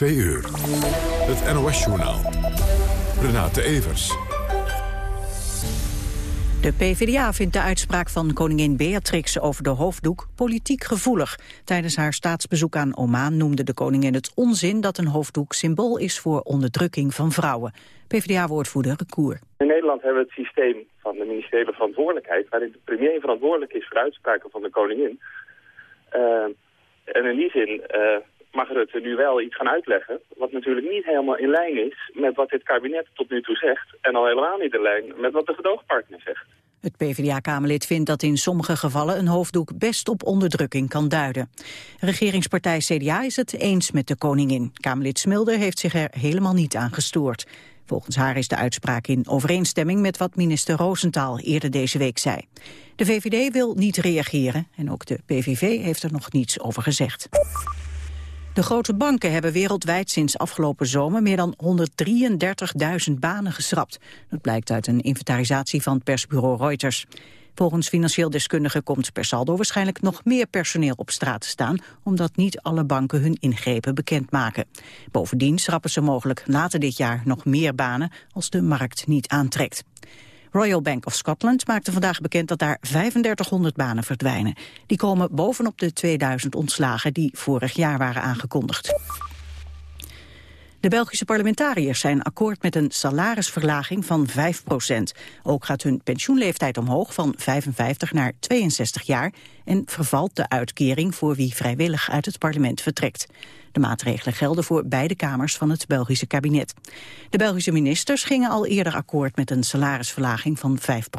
Twee uur. Het NOS-journaal. Renate Evers. De PvdA vindt de uitspraak van koningin Beatrix over de hoofddoek politiek gevoelig. Tijdens haar staatsbezoek aan Oman noemde de koningin het onzin dat een hoofddoek symbool is voor onderdrukking van vrouwen. PvdA-woordvoerder Recour. In Nederland hebben we het systeem van de ministeriële verantwoordelijkheid... waarin de premier verantwoordelijk is voor uitspraken van de koningin. Uh, en in die zin uh, mag Rutte nu wel iets gaan uitleggen... wat natuurlijk niet helemaal in lijn is met wat dit kabinet tot nu toe zegt... en al helemaal niet in lijn met wat de gedoogpartner zegt. Het PvdA-kamerlid vindt dat in sommige gevallen een hoofddoek best op onderdrukking kan duiden. Regeringspartij CDA is het eens met de koningin. Kamerlid Smilder heeft zich er helemaal niet aan gestoord. Volgens haar is de uitspraak in overeenstemming met wat minister Roosentaal eerder deze week zei. De VVD wil niet reageren en ook de PVV heeft er nog niets over gezegd. De grote banken hebben wereldwijd sinds afgelopen zomer meer dan 133.000 banen geschrapt. Dat blijkt uit een inventarisatie van persbureau Reuters. Volgens financieel deskundigen komt per saldo waarschijnlijk nog meer personeel op straat te staan, omdat niet alle banken hun ingrepen bekendmaken. Bovendien schrappen ze mogelijk later dit jaar nog meer banen als de markt niet aantrekt. Royal Bank of Scotland maakte vandaag bekend dat daar 3500 banen verdwijnen. Die komen bovenop de 2000 ontslagen die vorig jaar waren aangekondigd. De Belgische parlementariërs zijn akkoord met een salarisverlaging van 5% Ook gaat hun pensioenleeftijd omhoog van 55 naar 62 jaar... en vervalt de uitkering voor wie vrijwillig uit het parlement vertrekt. De maatregelen gelden voor beide kamers van het Belgische kabinet. De Belgische ministers gingen al eerder akkoord met een salarisverlaging van 5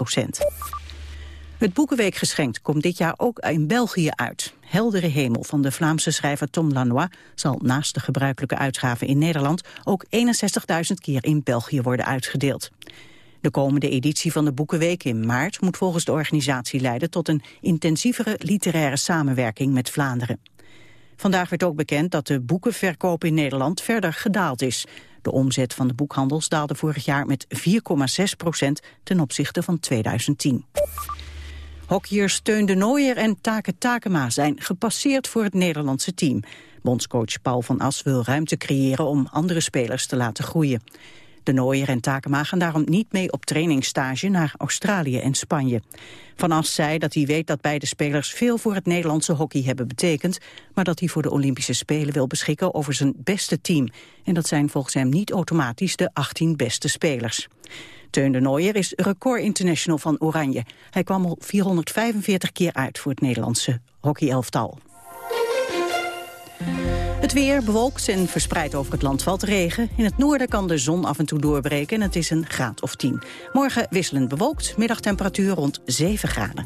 het Boekenweekgeschenk komt dit jaar ook in België uit. Heldere Hemel van de Vlaamse schrijver Tom Lanois... zal naast de gebruikelijke uitgaven in Nederland... ook 61.000 keer in België worden uitgedeeld. De komende editie van de Boekenweek in maart... moet volgens de organisatie leiden tot een intensievere literaire samenwerking met Vlaanderen. Vandaag werd ook bekend dat de boekenverkoop in Nederland verder gedaald is. De omzet van de boekhandels daalde vorig jaar met 4,6 procent ten opzichte van 2010. Hockeyers Teun de Nooier en Take Takema zijn gepasseerd voor het Nederlandse team. Bondscoach Paul van As wil ruimte creëren om andere spelers te laten groeien. De Nooier en Takema gaan daarom niet mee op trainingsstage naar Australië en Spanje. Van As zei dat hij weet dat beide spelers veel voor het Nederlandse hockey hebben betekend, maar dat hij voor de Olympische Spelen wil beschikken over zijn beste team. En dat zijn volgens hem niet automatisch de 18 beste spelers. Teun de Nooier is record international van Oranje. Hij kwam al 445 keer uit voor het Nederlandse hockeyelftal. Het weer bewolkt en verspreid over het land valt regen. In het noorden kan de zon af en toe doorbreken en het is een graad of 10. Morgen wisselend bewolkt, middagtemperatuur rond 7 graden.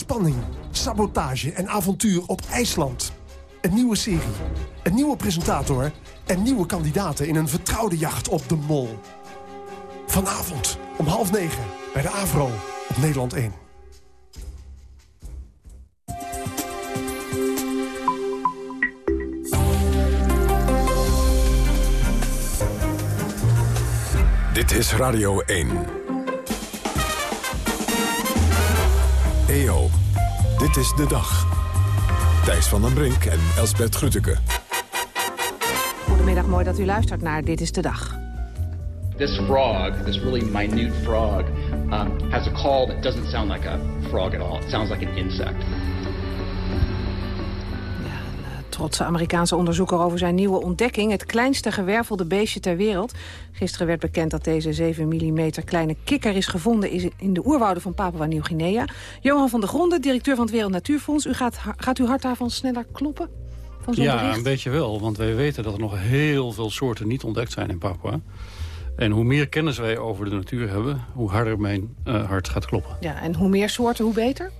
Spanning, sabotage en avontuur op IJsland. Een nieuwe serie, een nieuwe presentator... en nieuwe kandidaten in een vertrouwde jacht op de mol. Vanavond om half negen bij de AVRO op Nederland 1. Dit is Radio 1. EO. Dit is de dag. Thijs van den Brink en Elsbert Grütke. Goedemiddag, mooi dat u luistert naar Dit is de Dag. This frog, this really minute frog, um, has a call that doesn't sound like a frog at all. It sounds like an insect trotse Amerikaanse onderzoeker over zijn nieuwe ontdekking. Het kleinste gewervelde beestje ter wereld. Gisteren werd bekend dat deze 7 mm kleine kikker is gevonden in de oerwouden van Papua Nieuw-Guinea. Johan van der Gronden, directeur van het Wereld Natuurfonds. U gaat, gaat uw hart daarvan sneller kloppen? Van ja, bericht? een beetje wel. Want wij weten dat er nog heel veel soorten niet ontdekt zijn in Papua. En hoe meer kennis wij over de natuur hebben, hoe harder mijn uh, hart gaat kloppen. Ja, en hoe meer soorten, hoe beter?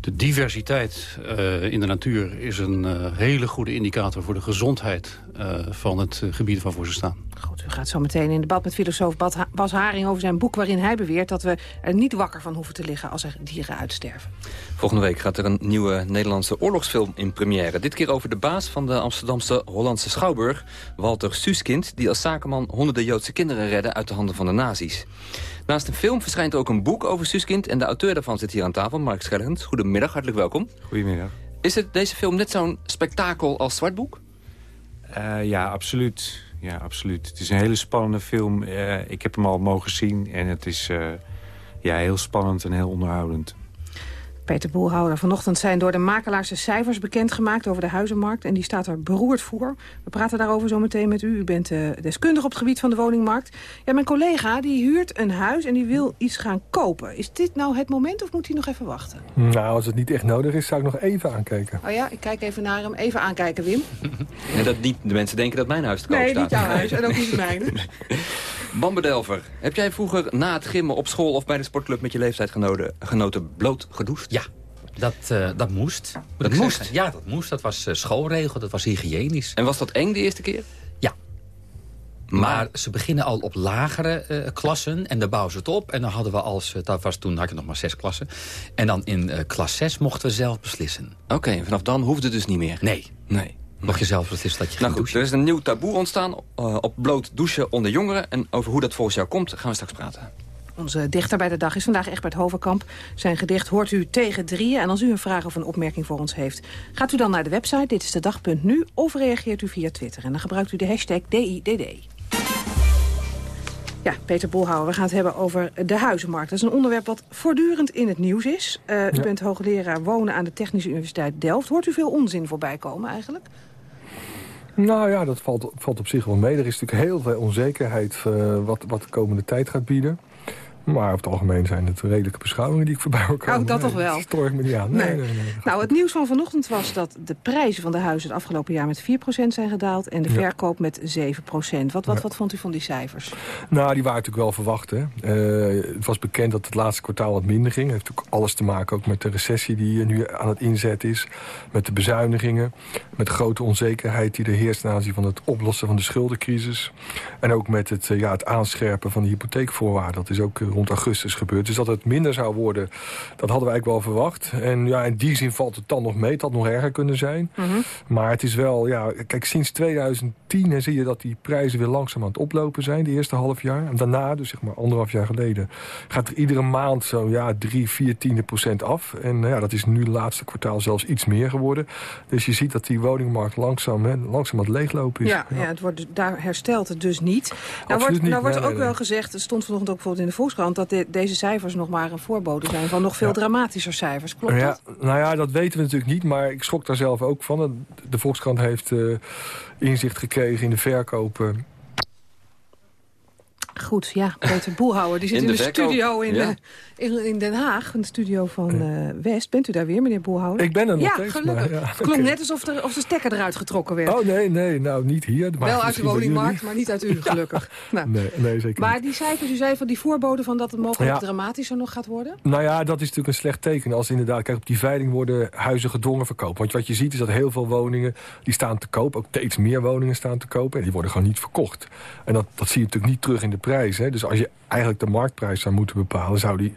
De diversiteit uh, in de natuur is een uh, hele goede indicator voor de gezondheid uh, van het gebied waarvoor ze staan. Goed, u gaat zo meteen in debat met filosoof Bas Haring over zijn boek... waarin hij beweert dat we er niet wakker van hoeven te liggen als er dieren uitsterven. Volgende week gaat er een nieuwe Nederlandse oorlogsfilm in première. Dit keer over de baas van de Amsterdamse Hollandse Schouwburg... Walter Suskind, die als zakenman honderden Joodse kinderen redde... uit de handen van de nazi's. Naast een film verschijnt er ook een boek over Suskind... en de auteur daarvan zit hier aan tafel, Mark Schergens. Goedemiddag, hartelijk welkom. Goedemiddag. Is het deze film net zo'n spektakel als Zwartboek? Uh, ja, absoluut. Ja, absoluut. Het is een hele spannende film. Uh, ik heb hem al mogen zien en het is uh, ja, heel spannend en heel onderhoudend. Peter Boelhouder. Vanochtend zijn door de makelaars de cijfers bekendgemaakt over de huizenmarkt. En die staat er beroerd voor. We praten daarover zo meteen met u. U bent uh, deskundig op het gebied van de woningmarkt. Ja, mijn collega die huurt een huis en die wil iets gaan kopen. Is dit nou het moment of moet hij nog even wachten? Nou, als het niet echt nodig is, zou ik nog even aankijken. Oh ja, ik kijk even naar hem. Even aankijken, Wim. En dat niet de mensen denken dat mijn huis te koop nee, staat. Nee, niet jouw huis en ook niet het mijne. Bambedelver, heb jij vroeger na het gimmen op school of bij de sportclub met je leeftijdgenoten genoten bloot gedoucht? Ja. Dat, uh, dat moest. Dat moest? Ja, dat moest. Dat was uh, schoolregel, dat was hygiënisch. En was dat eng de eerste keer? Ja. Maar, maar ze beginnen al op lagere uh, klassen en dan bouwen ze het op. En dan hadden we als, dat was toen had ik nog maar zes klassen. En dan in klas zes mochten we zelf beslissen. Oké, okay, en vanaf dan hoefde het dus niet meer? Nee. Nee. Mocht je zelf beslissen dat je nou goed, Er is een nieuw taboe ontstaan op bloot douchen onder jongeren. En over hoe dat volgens jou komt gaan we straks praten. Onze dichter bij de dag is vandaag Egbert Hoverkamp. Zijn gedicht hoort u tegen drieën. En als u een vraag of een opmerking voor ons heeft... gaat u dan naar de website dit is de dag.nu of reageert u via Twitter. En dan gebruikt u de hashtag DIDD. Ja, Peter Bolhouwer, we gaan het hebben over de huizenmarkt. Dat is een onderwerp wat voortdurend in het nieuws is. Uh, ja. U bent hoogleraar wonen aan de Technische Universiteit Delft. Hoort u veel onzin voorbij komen eigenlijk? Nou ja, dat valt, valt op zich wel mee. Er is natuurlijk heel veel onzekerheid uh, wat, wat de komende tijd gaat bieden. Maar over het algemeen zijn het redelijke beschouwingen die ik voorbij hoor komen. Oh, dat nee, toch wel? Dat stoor ik me niet aan. Nee, nee. nou, het nieuws van vanochtend was dat de prijzen van de huizen... het afgelopen jaar met 4% zijn gedaald en de ja. verkoop met 7%. Wat, wat, ja. wat vond u van die cijfers? Nou, die waren natuurlijk wel verwacht. Hè. Uh, het was bekend dat het laatste kwartaal wat minder ging. Het heeft natuurlijk alles te maken ook met de recessie die nu aan het inzet is. Met de bezuinigingen. Met de grote onzekerheid die er heerst ten aanzien van het oplossen van de schuldencrisis. En ook met het, ja, het aanscherpen van de hypotheekvoorwaarden. Dat is ook rond augustus gebeurd. Dus dat het minder zou worden, dat hadden we eigenlijk wel verwacht. En ja, in die zin valt het dan nog mee. Het had nog erger kunnen zijn. Mhm. Mm -hmm. Maar het is wel, ja, kijk, sinds 2010 hè, zie je dat die prijzen weer langzaam aan het oplopen zijn. De eerste half jaar. En daarna, dus zeg maar anderhalf jaar geleden, gaat er iedere maand zo'n ja, drie, vier tiende procent af. En ja, dat is nu het laatste kwartaal zelfs iets meer geworden. Dus je ziet dat die woningmarkt langzaam, hè, langzaam aan het leeglopen is. Ja, ja. ja het wordt, daar herstelt het dus niet. Nou wordt, niet. nou wordt nee, ook nee, wel nee. gezegd, het stond vanochtend ook bijvoorbeeld in de Volkskrant... dat de, deze cijfers nog maar een voorbode zijn van nog veel ja. dramatischer cijfers. Klopt ja, dat? Nou ja, dat weten we natuurlijk niet, maar ik schrok daar zelf ook van. De Volkskrant heeft uh, inzicht gekregen in de verkopen Goed, ja, Peter Boelhouwer, die zit in, in de, de studio in, ja. de, in, Den Haag, in de studio van uh, West. Bent u daar weer, meneer Boelhouwer? Ik ben er nog ja, steeds. Gelukkig. Maar, ja, Het klonk net alsof, er, of de stekker eruit getrokken werd. Oh nee, nee, nou niet hier. Maar Wel uit de woningmarkt, maar niet uit u, gelukkig. Ja. Nou. Nee, nee, zeker Maar die cijfers, u zei van die voorboden van dat het mogelijk ja. dramatischer nog gaat worden? Nou ja, dat is natuurlijk een slecht teken. Als inderdaad, kijk, op die veiling worden huizen gedwongen verkopen. Want wat je ziet is dat heel veel woningen, die staan te koop. Ook steeds meer woningen staan te kopen. En die worden gewoon niet verkocht. En dat, dat zie je natuurlijk niet terug in de prijs. Hè. Dus als je eigenlijk de marktprijs zou moeten bepalen... zou die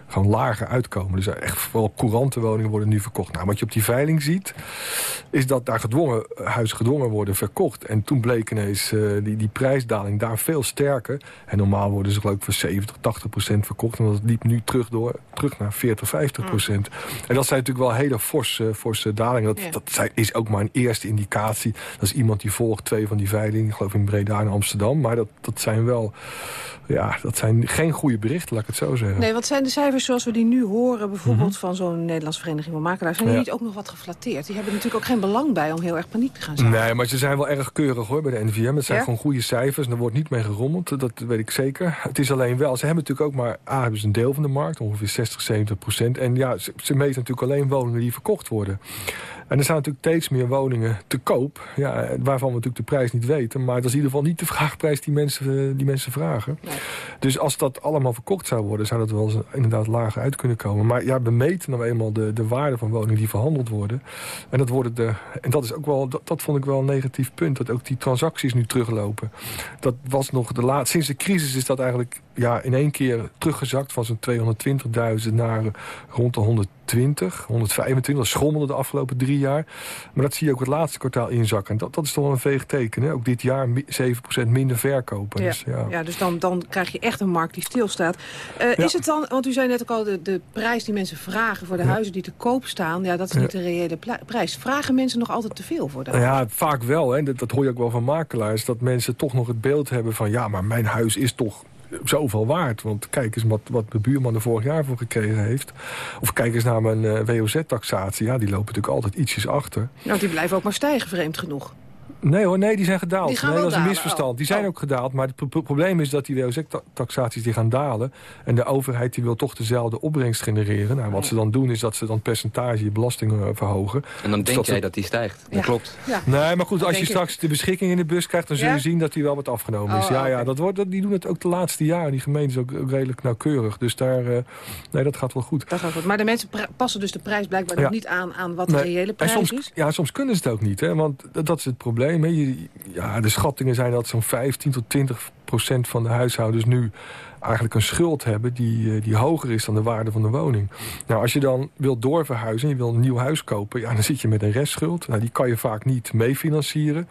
gewoon lager uitkomen. Dus echt vooral courante woningen worden nu verkocht. Nou, wat je op die veiling ziet... is dat daar gedwongen, huizen gedwongen worden verkocht. En toen bleek ineens uh, die, die prijsdaling daar veel sterker. En normaal worden ze geloof ik voor 70, 80 procent verkocht. En dat liep nu terug, door, terug naar 40, 50 procent. Mm. En dat zijn natuurlijk wel hele forse, forse dalingen. Dat, dat is ook maar een eerste indicatie. Dat is iemand die volgt twee van die veilingen. geloof in Breda en Amsterdam. Maar dat, dat zijn wel... Ja, dat zijn geen goede berichten, laat ik het zo zeggen. Nee, wat zijn de cijfers zoals we die nu horen... bijvoorbeeld mm -hmm. van zo'n Nederlandse Vereniging van Makelaars... zijn die ja. niet ook nog wat geflatteerd? Die hebben natuurlijk ook geen belang bij om heel erg paniek te gaan zijn. Nee, maar ze zijn wel erg keurig hoor bij de NVM. Het zijn ja? gewoon goede cijfers en er wordt niet mee gerommeld. Dat weet ik zeker. Het is alleen wel, ze hebben natuurlijk ook maar... A, hebben ze een deel van de markt, ongeveer 60, 70 procent. En ja, ze, ze meten natuurlijk alleen woningen die verkocht worden. En er zijn natuurlijk steeds meer woningen te koop... Ja, waarvan we natuurlijk de prijs niet weten. Maar dat is in ieder geval niet de vraagprijs die mensen, die mensen vragen. Dus als dat allemaal verkocht zou worden... zou dat wel eens inderdaad lager uit kunnen komen. Maar ja, we meten nou eenmaal de, de waarde van woningen die verhandeld worden. En dat, worden de, en dat, is ook wel, dat, dat vond ik wel een negatief punt. Dat ook die transacties nu teruglopen. Dat was nog de laatste... Sinds de crisis is dat eigenlijk ja, in één keer teruggezakt van zo'n 220.000 naar rond de 120, 125. Dat schommelde de afgelopen drie jaar. Maar dat zie je ook het laatste kwartaal inzakken. En dat, dat is toch wel een veeg teken. Hè? Ook dit jaar 7% minder verkopen. Ja, dus, ja. ja dus dan, dan krijg je echt een markt die stilstaat. Uh, Is het dan, want u zei net ook al, de, de prijs die mensen vragen voor de huizen die te koop staan, ja, dat is niet de reële prijs. Vragen mensen nog altijd te veel voor de huizen? Ja, vaak wel. Hè. Dat, dat hoor je ook wel van makelaars. Dat mensen toch nog het beeld hebben van, ja, maar mijn huis is toch zoveel waard. Want kijk eens wat, wat mijn buurman er vorig jaar voor gekregen heeft. Of kijk eens naar mijn uh, WOZ-taxatie. Ja, die lopen natuurlijk altijd ietsjes achter. Nou, die blijven ook maar stijgen, vreemd genoeg. Nee hoor, nee, die zijn gedaald. Die nee, dat is een misverstand. Die zijn oh. ook gedaald, maar het pro probleem is dat die WOZ-taxaties die gaan dalen. En de overheid die wil toch dezelfde opbrengst genereren. Nou, wat ze dan doen is dat ze dan percentage belasting uh, verhogen. En dan dus denk dat jij ze... dat die stijgt. Dat klopt. Ja. Nee, maar goed, Dat als je straks de beschikking in de bus krijgt... dan zul je Ja? zien dat die wel wat afgenomen is. Oh, ja, ja, dat wordt, die doen het ook de laatste jaren. Die gemeentes ook, ook redelijk nauwkeurig. Dus daar, uh, nee, dat gaat wel goed. Dat gaat goed. Maar de mensen passen dus de prijs blijkbaar Ja. nog niet aan, aan wat de reële en prijs soms, is. Ja, soms kunnen ze het ook niet, hè, want dat is het probleem. Je, ja, de schattingen zijn dat zo'n 15 tot 20 procent van de huishoudens nu eigenlijk een schuld hebben die, eh, die hoger is dan de waarde van de woning. Nou, als je dan wilt doorverhuizen en je wil een nieuw huis kopen... Ja, dan zit je met een restschuld. Nou, die kan je vaak niet meefinancieren.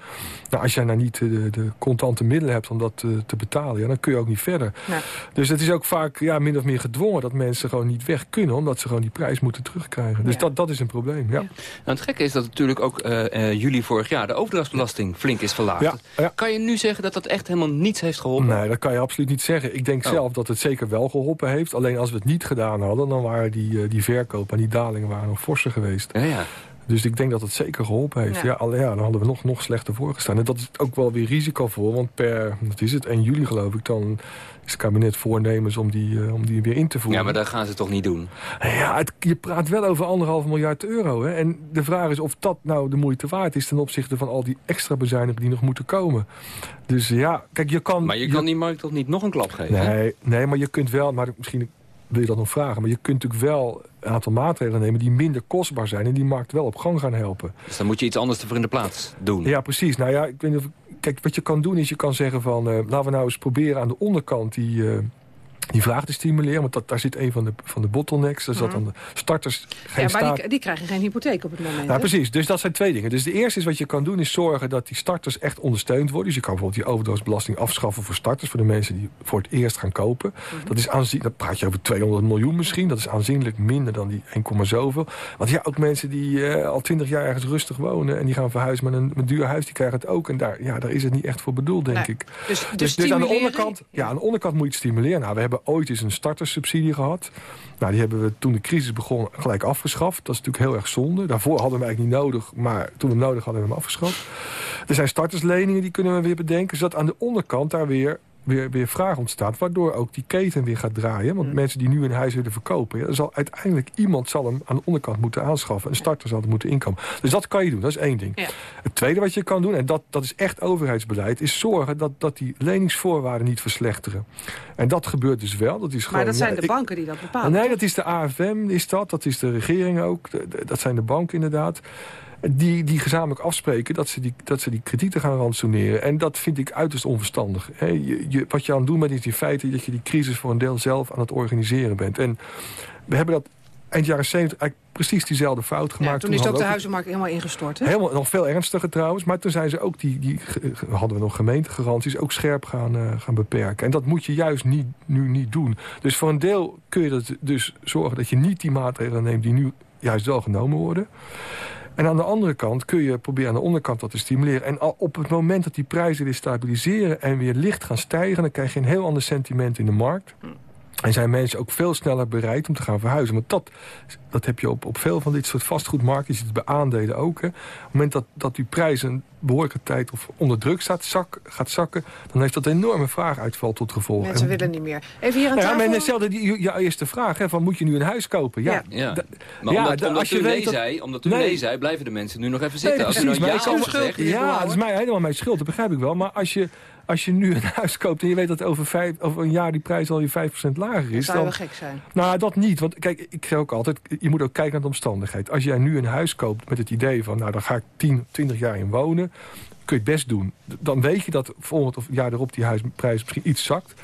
Nou, als jij nou niet de, de contante middelen hebt om dat te betalen... Ja, dan kun je ook niet verder. Nee. Dus het is ook vaak ja, min of meer gedwongen dat mensen gewoon niet weg kunnen... omdat ze gewoon die prijs moeten terugkrijgen. Dus Ja. dat, dat is een probleem, ja. Nou, het gekke is dat natuurlijk ook eh, eh, juli vorig jaar... de overdrachtsbelasting flink is verlaagd. Ja, ja. Kan je nu zeggen dat dat echt helemaal niets heeft geholpen? Nee, dat kan je absoluut niet zeggen. Ik denk Oh. zelf dat het zeker wel geholpen heeft. Alleen als we het niet gedaan hadden... dan waren die, eh, die verkoop en die dalingen waren nog forser geweest. Ja, ja. Dus ik denk dat het zeker geholpen heeft. Ja. Ja. al- ja, dan hadden we nog, nog slechter voorgestaan. En dat is ook wel weer risicovol. Want per, wat is het, 1 juli geloof ik... dan is het kabinet voornemens om die, eh, om die weer in te voeren. ja, maar dat gaan ze toch niet doen? Ja, het, je praat wel over anderhalf miljard euro. Hè? En de vraag is of dat nou de moeite waard is... ten opzichte van al die extra bezuinigingen die nog moeten komen. Dus ja, kijk, je kan... Maar je kan die markt toch niet nog een klap geven? hè? Nee, nee, maar je kunt wel, maar misschien wil je dat nog vragen... maar je kunt natuurlijk wel een aantal maatregelen nemen... die minder kostbaar zijn en die markt wel op gang gaan helpen. Dus dan moet je iets anders ervoor in de plaats doen. Ja, precies. Nou ja, ik weet niet of, kijk, wat je kan doen is je kan zeggen van... eh, laten we nou eens proberen aan de onderkant die... eh, die vraag te stimuleren, want dat, daar zit een van de, van de bottlenecks. Dus dat dan de starters geen Ja, maar staat... die, die krijgen geen hypotheek op het moment. Nou, hè? precies. Dus dat zijn twee dingen. Dus de eerste is wat je kan doen is zorgen dat die starters echt ondersteund worden. Dus je kan bijvoorbeeld die overdrachtsbelasting afschaffen voor starters. Voor de mensen die voor het eerst gaan kopen. Mhm. Dat is aanzien, dan praat je over 200 miljoen misschien. Dat is aanzienlijk minder dan die 1, zoveel. Want ja, ook mensen die eh, al 20 jaar ergens rustig wonen. En die gaan verhuizen met een, met duur huis. Die krijgen het ook. En daar, ja, daar is het niet echt voor bedoeld, denk Nee. ik. Dus, dus, Dus, dus aan de onderkant, ja, aan de onderkant moet je het stimuleren. Nou, we hebben ooit eens een startersubsidie gehad. Nou, die hebben we toen de crisis begon gelijk afgeschaft. Dat is natuurlijk heel erg zonde. Daarvoor hadden we eigenlijk niet nodig, maar toen we hem nodig hadden, hebben we hem afgeschaft. Er zijn startersleningen, die kunnen we weer bedenken. Zodat aan de onderkant daar weer, weer, weer vraag ontstaat. Waardoor ook die keten weer gaat draaien. Want mensen die nu een huis willen verkopen... Ja, zal uiteindelijk iemand zal hem aan de onderkant moeten aanschaffen. Een starter zal er moeten inkomen. Dus dat kan je doen, dat is één ding. Ja. Het tweede wat je kan doen, en dat, dat is echt overheidsbeleid... is zorgen dat, dat die leningsvoorwaarden niet verslechteren. En dat gebeurt dus wel. Dat is gewoon, Maar dat zijn ja, de ik- banken die dat bepalen. Nee, dat is de AFM, is dat. Dat is de regering ook. Dat zijn de banken inderdaad. Die, die gezamenlijk afspreken dat ze die, dat ze die kredieten gaan ransoneren. En dat vind ik uiterst onverstandig. Je, je, wat je aan het doen bent is in feite dat je die crisis voor een deel zelf aan het organiseren bent. En we hebben dat eind jaren 70 eigenlijk precies diezelfde fout Ja, gemaakt. toen is ook de huizenmarkt helemaal ingestort. Hè? Helemaal, nog veel ernstiger trouwens. Maar toen zijn ze ook die, die hadden we nog gemeentegaranties ook scherp gaan, eh, gaan beperken. En dat moet je juist niet, nu niet doen. Dus voor een deel kun je dat dus zorgen dat je niet die maatregelen neemt die nu juist wel genomen worden. En aan de andere kant kun je proberen aan de onderkant dat te stimuleren. En op het moment dat die prijzen weer stabiliseren en weer licht gaan stijgen... dan krijg je een heel ander sentiment in de markt. En zijn mensen ook veel sneller bereid om te gaan verhuizen. Want dat, dat heb je op, op veel van dit soort vastgoedmarkten. Je ziet het bij aandelen ook. Hè. Op het moment dat, dat die prijs een behoorlijke tijd of onder druk staat, zak, gaat zakken... dan heeft dat een enorme vraaguitval tot gevolg. Mensen En- willen niet meer. Even hier aan nou ja, tafel. maar hetzelfde, die, je eerste vraag, hè, van moet je nu een huis kopen? Ja, Ja. da- Maar ja, omdat, da- omdat als u je nee weet dat- zei, omdat u Nee. nee zei, blijven de mensen nu nog even Nee, zitten. Als u nou precies, ja Ja, dat is mij, helemaal mijn schuld, dat begrijp ik wel. Maar als je, als je nu een huis koopt en je weet dat over, vijf, over een jaar die prijs al je 5% lager is... zou je dan, wel gek zijn. nou, dat niet. Want kijk, ik zeg ook altijd, je moet ook kijken naar de omstandigheid. Als jij nu een huis koopt met het idee van... nou, dan ga ik 10, 20 jaar in wonen, kun je het best doen. Dan weet je dat volgend of jaar erop die huisprijs misschien iets zakt.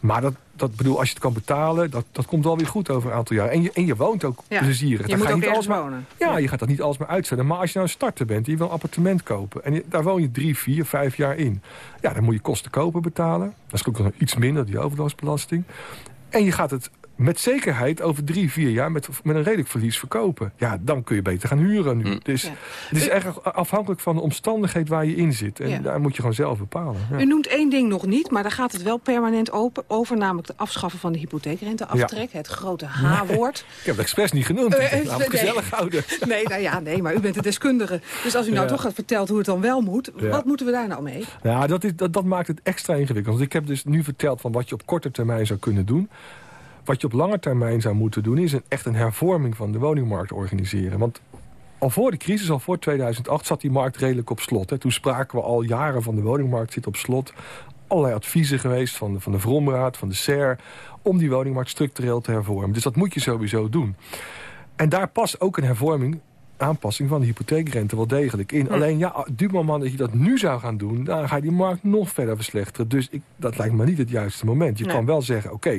Maar dat, dat bedoel, als je het kan betalen, dat, dat komt wel weer goed over een aantal jaar. En je, en je woont ook Ja, plezierig. je Dan moet ga ook niet ergens alles maar- wonen. Ja, je gaat dat niet alles maar uitzetten. Maar als je nou een starter bent en je wil een appartement kopen... en je- daar woon je drie, vier, vijf jaar in... ja, dan moet je kosten kopen betalen. Dat is ook nog iets minder, die overlastbelasting. En je gaat het met zekerheid over drie, vier jaar... met, met een redelijk verlies verkopen. Ja, dan kun je beter gaan huren nu. Dus Ja. het is echt afhankelijk van de omstandigheid waar je in zit. En Ja. daar moet je gewoon zelf bepalen. Ja. U noemt één ding nog niet, maar daar gaat het wel permanent open, over... namelijk de afschaffen van de hypotheekrenteaftrek. Het grote H-woord. Ik heb het expres niet genoemd. Eh, Ik nee. gezellig houden. Nee, nou ja, nee, maar u bent de deskundige. Dus als u nou Ja. toch gaat vertelt hoe het dan wel moet... Ja. wat moeten we daar nou mee? Ja, dat, is, dat, dat maakt het extra ingewikkeld. Want ik heb dus nu verteld van wat je op korte termijn zou kunnen doen. Wat je op lange termijn zou moeten doen... is een, echt een hervorming van de woningmarkt organiseren. Want al voor de crisis, al voor 2008, zat die markt redelijk op slot. Hè. Toen spraken we al jaren van de woningmarkt zit op slot. Allerlei adviezen geweest van de, van de Vromraad, van de SER... om die woningmarkt structureel te hervormen. Dus dat moet je sowieso doen. En daar past ook een hervorming aanpassing van de hypotheekrente wel degelijk in. Alleen ja, op het moment dat je dat nu zou gaan doen... dan ga je die markt nog verder verslechteren. Dus ik, dat lijkt me niet het juiste moment. Je Nee. kan wel zeggen, oké,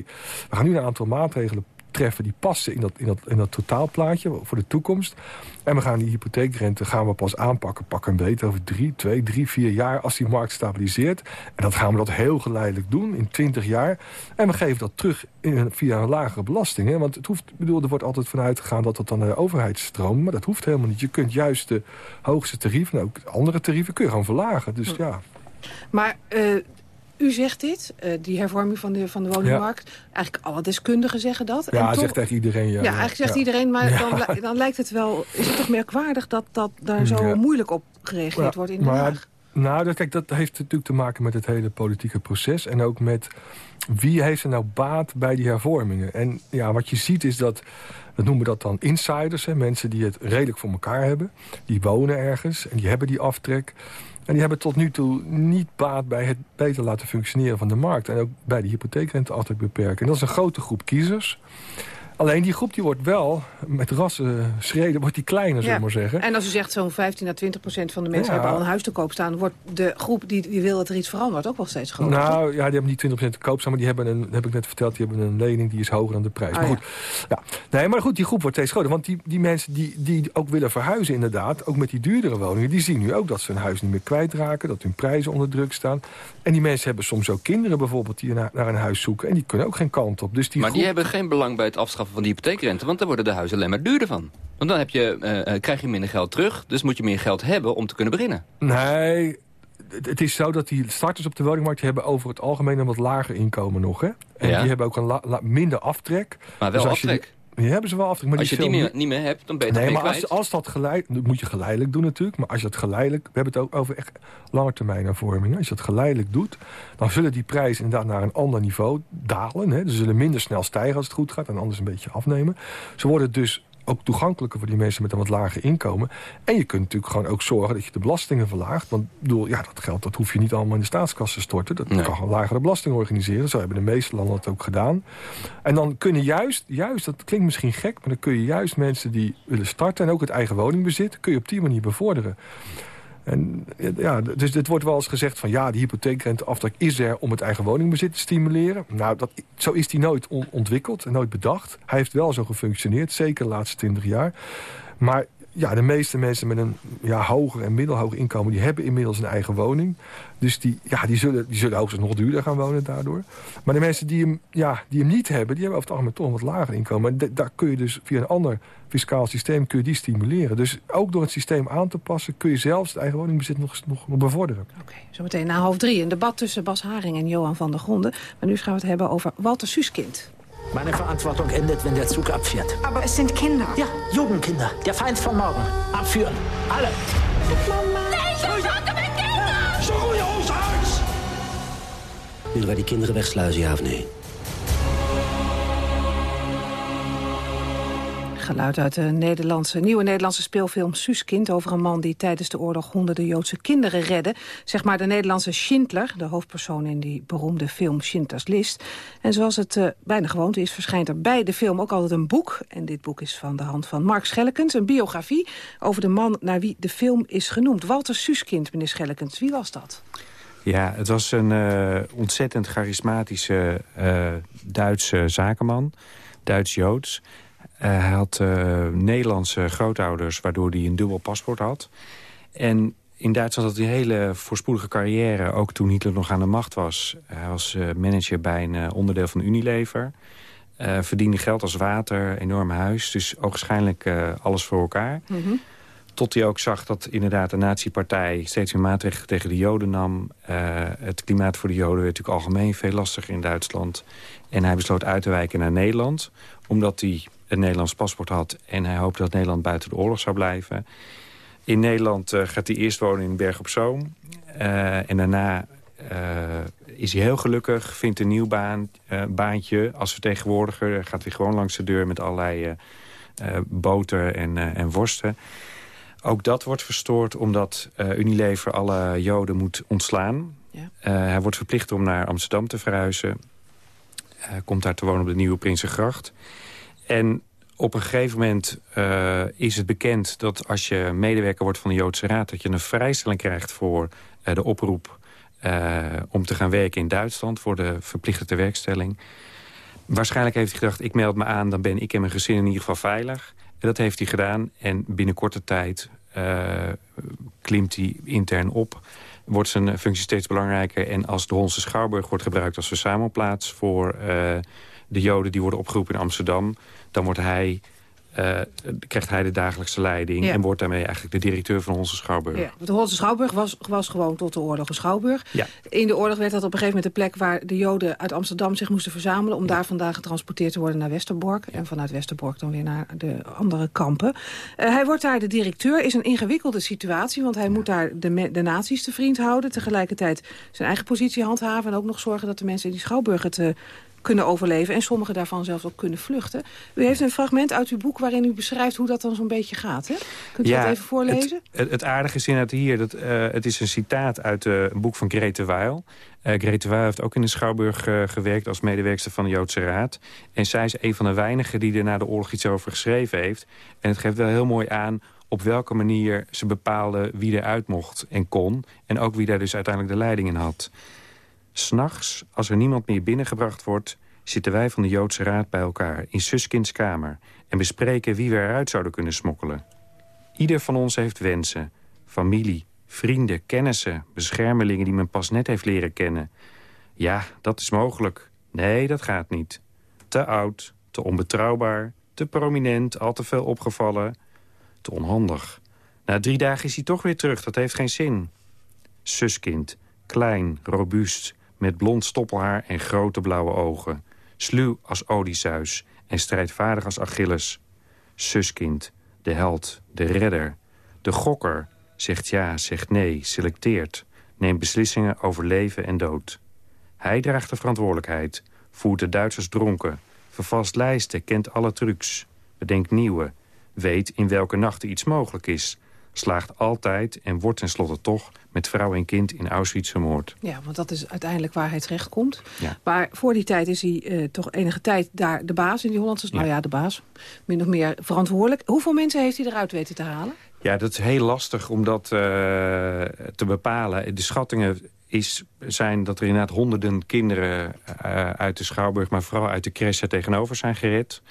we gaan nu een aantal maatregelen treffen... die passen in dat, in, dat, in dat totaalplaatje voor de toekomst. En we gaan die hypotheekrente gaan we pas aanpakken. Pak een beet over drie, twee, drie, vier jaar... als die markt stabiliseert. En dat gaan we dat heel geleidelijk doen in 20 jaar. En we geven dat terug in een, via een lagere belasting. Hè? Want het hoeft, bedoel, er wordt altijd vanuit gegaan dat dat dan naar de overheid stroomt. Maar dat hoeft helemaal niet. Je kunt juist de hoogste tarieven, en ook andere tarieven, kun je gewoon verlagen. Dus ja, Maar eh, u zegt dit, eh, die hervorming van de, van de woningmarkt. Eigenlijk alle deskundigen zeggen dat. En ja toch- zegt echt iedereen. Ja, Ja, eigenlijk zegt ja. iedereen, maar dan, dan lijkt het wel... Is het toch merkwaardig dat, dat daar zo moeilijk op gereageerd wordt in maar, Haag? Nou, dat, kijk, dat heeft natuurlijk te maken met het hele politieke proces. En ook met wie heeft er nou baat bij die hervormingen. En ja, wat je ziet is dat, we noemen dat dan insiders. Hè, mensen die het redelijk voor elkaar hebben. Die wonen ergens en die hebben die aftrek. En die hebben tot nu toe niet baat bij het beter laten functioneren van de markt. En ook bij de hypotheekrenteaftrek beperken. En dat is een grote groep kiezers. Alleen die groep die wordt wel, met rassen schreden, wordt die kleiner, zullen we maar zeggen. En als u zegt zo'n 15 à 20 procent van de mensen Ja. hebben al een huis te koop staan... wordt de groep die, die wil dat er iets verandert ook wel steeds groter. Nou, ja, die hebben niet 20% te koop staan, maar die hebben een, heb ik net verteld, die hebben een lening die is hoger dan de prijs. Oh, maar ja. goed, ja. Nee, maar goed, die groep wordt steeds groter. Want die, die mensen die, die ook willen verhuizen inderdaad, ook met die duurdere woningen, die zien nu ook dat ze hun huis niet meer kwijtraken, dat hun prijzen onder druk staan. En die mensen hebben soms ook kinderen bijvoorbeeld die naar, naar een huis zoeken en die kunnen ook geen kant op. Dus die maar groep... die hebben geen belang bij het afschaffen van die hypotheekrente... want daar worden de huizen alleen maar duurder van. Want dan heb je, eh, eh, krijg je minder geld terug, dus moet je meer geld hebben om te kunnen beginnen. Nee, het- is zo dat die starters op de woningmarkt hebben over het algemeen een wat lager inkomen nog. Hè? En Ja. die hebben ook een minder aftrek. Maar wel Dus aftrek. Die, die hebben ze wel aftrek. Maar Als je die die veel niet meer, niet meer hebt, dan ben je Nee, maar als, als dat geleid... Dat moet je geleidelijk doen natuurlijk. Maar als je dat geleidelijk... We hebben het ook over echt lange termijn hervormingen. Als je dat geleidelijk doet... dan zullen die prijzen inderdaad naar een ander niveau dalen. Hè. Ze zullen minder snel stijgen als het goed gaat. En anders een beetje afnemen. Ze worden dus ook toegankelijker voor die mensen met een wat lager inkomen. En je kunt natuurlijk gewoon ook zorgen dat je de belastingen verlaagt. Want bedoel, ja, dat geld dat hoef je niet allemaal in de staatskas te storten. Dat Nee. kan gewoon lagere belasting organiseren. Zo hebben de meeste landen dat ook gedaan. En dan kunnen juist, juist, dat klinkt misschien gek... maar dan kun je juist mensen die willen starten... en ook het eigen woningbezit, kun je op die manier bevorderen. En ja, dus het wordt wel eens gezegd van ja, die hypotheekrenteaftrek is er om het eigen woningbezit te stimuleren. Nou, dat, zo is die nooit on- ontwikkeld en nooit bedacht. Hij heeft wel zo gefunctioneerd, zeker de laatste 20 jaar. Maar ja, de meeste mensen met een ja, hoger en middelhoog inkomen... die hebben inmiddels een eigen woning. Dus die, ja, die, zullen, die zullen hoogstens nog duurder gaan wonen daardoor. Maar de mensen die hem, ja, die hem niet hebben... die hebben over het algemeen toch een wat lager inkomen. En da- daar kun je dus via een ander fiscaal systeem kun je die stimuleren. Dus ook door het systeem aan te passen... kun je zelfs het eigen woningbezit nog, nog, bevorderen. Zometeen na half drie een debat tussen Bas Haring en Johan van der Gronden. Maar nu gaan we het hebben over Walter Suskind. Meine Verantwortung endet, wenn der Zug abfährt. Aber es sind Kinder. Ja, Jugendkinder. Der Feind von morgen. Abführen. Alle. Mama. Nee, ik heb mijn kinderen! Zo huis! Willen wij die kinderen wegsluizen, ja of nee? Geluid uit de Nederlandse, nieuwe Nederlandse speelfilm Suuskind... over een man die tijdens de oorlog honderden Joodse kinderen redde. Zeg maar de Nederlandse Schindler, de hoofdpersoon in die beroemde film Schindlers List. En zoals het uh, bijna gewoonte is, verschijnt er bij de film ook altijd een boek. En dit boek is van de hand van Mark Schellekens, een biografie... over de man naar wie de film is genoemd. Walter Suuskind, meneer Schellekens, wie was dat? Ja, het was een uh, ontzettend charismatische uh, Duitse zakenman, Duits-Joods... Uh, hij had uh, Nederlandse grootouders, waardoor hij een dubbel paspoort had. En in Duitsland had hij een hele voorspoedige carrière, ook toen Hitler nog aan de macht was. Hij was uh, manager bij een onderdeel van Unilever. verdiende geld als water, enorm huis, dus ogenschijnlijk alles voor elkaar. Mm. Tot hij ook zag dat inderdaad de nazi-partij steeds meer maatregelen tegen de Joden nam. het klimaat voor de Joden werd natuurlijk algemeen veel lastiger in Duitsland. En hij besloot uit te wijken naar Nederland, omdat hij een Nederlands paspoort had... en hij hoopte dat Nederland buiten de oorlog zou blijven. In Nederland uh, gaat hij eerst wonen in Berg op Zoom. Uh, en daarna uh, is hij heel gelukkig, vindt een nieuw baan, baantje als vertegenwoordiger. Gaat weer gewoon langs de deur met allerlei boter en, en worsten. Ook dat wordt verstoord omdat Unilever alle Joden moet ontslaan. Ja. hij wordt verplicht om naar Amsterdam te verhuizen. Hij komt daar te wonen op de Nieuwe Prinsengracht. En op een gegeven moment uh, is het bekend dat als je medewerker wordt van de Joodse Raad... dat je een vrijstelling krijgt voor uh, de oproep uh, om te gaan werken in Duitsland... voor de verplichte tewerkstelling. Waarschijnlijk heeft hij gedacht, ik meld me aan... dan ben ik en mijn gezin in ieder geval veilig. En dat heeft hij gedaan. En binnen korte tijd klimt hij intern op wordt zijn functie steeds belangrijker. En als de Hollandse Schouwburg wordt gebruikt als verzamelplaats... voor de Joden die worden opgeroepen in Amsterdam... dan wordt hij uh, krijgt hij de dagelijkse leiding... Ja. en wordt daarmee eigenlijk de directeur van onze Schouwburg. Ja, de Hollandse Schouwburg was, was gewoon tot de oorlog een Schouwburg. Ja. In de oorlog werd dat op een gegeven moment de plek... waar de Joden uit Amsterdam zich moesten verzamelen... om daar vandaan getransporteerd te worden naar Westerbork. En vanuit Westerbork dan weer naar de andere kampen. Uh, hij wordt daar de directeur. Is een ingewikkelde situatie, want hij moet daar de, de nazi's te vriend houden. Tegelijkertijd zijn eigen positie handhaven... en ook nog zorgen dat de mensen in die Schouwburg het... Uh, kunnen overleven. En sommige daarvan zelfs ook kunnen vluchten. U heeft een fragment uit uw boek waarin u beschrijft hoe dat dan zo'n beetje gaat. Hè? Kunt u ja, dat even voorlezen? Het, het, het aardige is inderdaad hier. Dat, uh, het is een citaat uit uh, een boek van Grete Weil. Uh, Grete Weil heeft ook in de Schouwburg gewerkt als medewerkster van de Joodse Raad. En zij is een van de weinigen die er na de oorlog iets over geschreven heeft. En het geeft wel heel mooi aan op welke manier ze bepaalde wie eruit mocht en kon. En ook wie daar dus uiteindelijk de leiding in had. S'nachts, als er niemand meer binnengebracht wordt... zitten wij van de Joodse Raad bij elkaar in Suskins kamer... en bespreken wie we eruit zouden kunnen smokkelen. Ieder van ons heeft wensen. Familie, vrienden, kennissen, beschermelingen die men pas net heeft leren kennen. Ja, dat is mogelijk. Nee, dat gaat niet. Te oud, te onbetrouwbaar, te prominent, al te veel opgevallen. Te onhandig. Na drie dagen is hij toch weer terug, dat heeft geen zin. Suskind, klein, robuust, met blond stoppelhaar en grote blauwe ogen. Sluw als Odysseus en strijdvaardig als Achilles. Suskind, de held, de redder, de gokker, zegt ja, zegt nee, selecteert, neemt beslissingen over leven en dood. Hij draagt de verantwoordelijkheid, voert de Duitsers dronken, vervast lijsten, kent alle trucs, bedenkt nieuwe, weet in welke nachten iets mogelijk is, slaagt altijd en wordt tenslotte toch met vrouw en kind in Auschwitz vermoord. Ja, want dat is uiteindelijk waar hij terechtkomt. Ja. Maar voor die tijd is hij uh, toch enige tijd daar de baas in die Hollandse... Ja. Nou ja, de baas, min of meer verantwoordelijk. Hoeveel mensen heeft hij eruit weten te halen? Ja, dat is heel lastig om dat uh, te bepalen. De schattingen is, zijn dat er inderdaad honderden kinderen uh, uit de Schouwburg... maar vooral uit de crash tegenover zijn gered.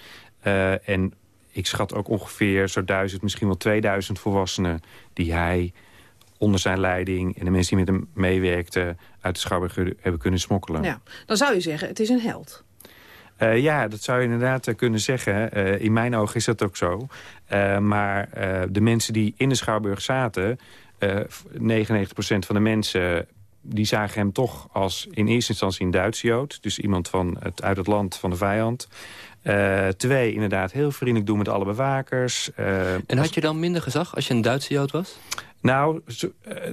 en ik schat ook ongeveer zo duizend, misschien wel 2000 volwassenen... die hij onder zijn leiding en de mensen die met hem meewerkten... uit de Schouwburg hebben kunnen smokkelen. Ja, dan zou je zeggen, het is een held. Uh, ja, dat zou je inderdaad uh, kunnen zeggen. Uh, in mijn ogen is dat ook zo. maar de mensen die in de Schouwburg zaten... 99% van de mensen die zagen hem toch als in eerste instantie een Duitse Jood. Dus iemand van het, uit het land van de vijand. Uh, twee, inderdaad, heel vriendelijk doen met alle bewakers. Uh, en had je dan minder gezag als je een Duitse Jood was? Nou,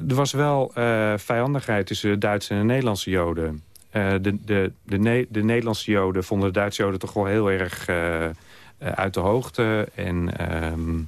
er was wel uh, vijandigheid tussen de Duitse en de Nederlandse Joden. de, de, de, ne de, Nederlandse Joden vonden de Duitse Joden toch wel heel erg uit de hoogte. En... Uh,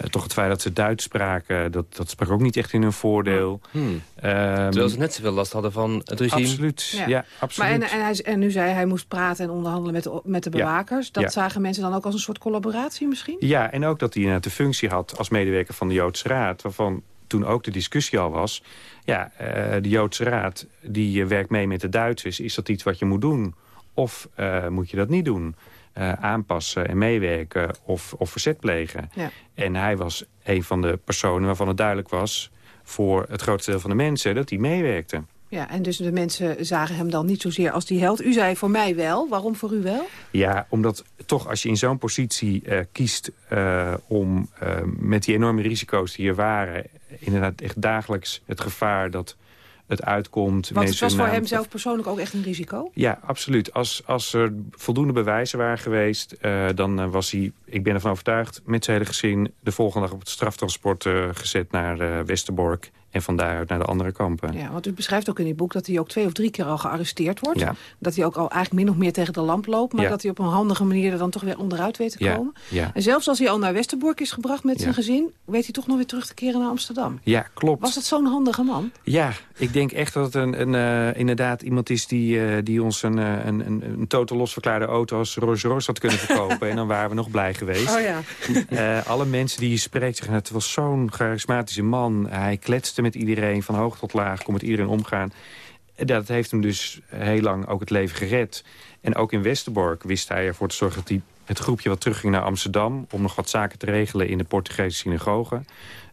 uh, toch het feit dat ze Duits spraken, dat, dat sprak ook niet echt in hun voordeel. Hmm. Um, Terwijl ze net zoveel last hadden van het regime. Absoluut, ja, ja absoluut. Maar en, en, hij, en nu zei hij moest praten en onderhandelen met de, met de bewakers. Ja. Dat zagen mensen dan ook als een soort collaboratie misschien? Ja, en ook dat hij de functie had als medewerker van de Joodse Raad... waarvan toen ook de discussie al was... ja, uh, de Joodse Raad die werkt mee met de Duitsers. Is dat iets wat je moet doen? Of uh, moet je dat niet doen? Uh, aanpassen en meewerken of, of verzet plegen. Ja. En hij was een van de personen waarvan het duidelijk was... voor het grootste deel van de mensen dat hij meewerkte. Ja, en dus de mensen zagen hem dan niet zozeer als die held. U zei voor mij wel. Waarom voor u wel? Ja, omdat toch als je in zo'n positie uh, kiest uh, om met die enorme risico's die er waren... inderdaad echt dagelijks het gevaar dat het uitkomt. Want het was voor hem zelf persoonlijk ook echt een risico? Ja, absoluut. Als, als er voldoende bewijzen waren geweest... Uh, dan uh, was hij, ik ben ervan overtuigd, met zijn hele gezin... de volgende dag op het straftransport uh, gezet naar Westerbork en van daaruit naar de andere kampen. Ja, want u beschrijft ook in uw boek dat hij ook twee of drie keer al gearresteerd wordt. Ja. Dat hij ook al eigenlijk min of meer tegen de lamp loopt. Maar ja. dat hij op een handige manier er dan toch weer onderuit weet te komen. Ja. En zelfs als hij al naar Westerbork is gebracht met zijn gezin... weet hij toch nog weer terug te keren naar Amsterdam. Ja, klopt. Was dat zo'n handige man? Ja, ik denk echt dat het een, een uh, inderdaad iemand is die, uh, die ons een, een, een, een totaal losverklaarde auto als Rolls Royce had kunnen verkopen. en dan waren we nog blij geweest. Oh ja. Uh, alle mensen die je spreekt zeggen, het was zo'n charismatische man. Hij kletste met iedereen, van hoog tot laag, kon met iedereen omgaan. Dat heeft hem dus heel lang ook het leven gered. En ook in Westerbork wist hij ervoor te zorgen dat het groepje wat terugging naar Amsterdam... om nog wat zaken te regelen in de Portugese synagoge.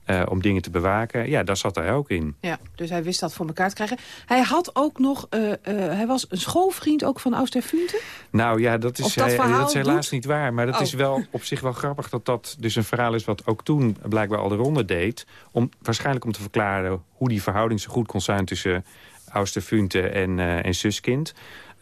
Uh, om dingen te bewaken. Ja, daar zat hij ook in. Ja, dus hij wist dat voor elkaar te krijgen. Hij had ook nog, uh, uh, hij was een schoolvriend ook van Auster Funte? Nou ja, dat is, dat, dat is helaas doet? niet waar. Maar dat oh. is wel op zich wel grappig dat dat dus een verhaal is... wat ook toen blijkbaar al de ronde deed. Om, waarschijnlijk om te verklaren hoe die verhouding zo goed kon zijn... tussen Auster Funte en, en Suskind.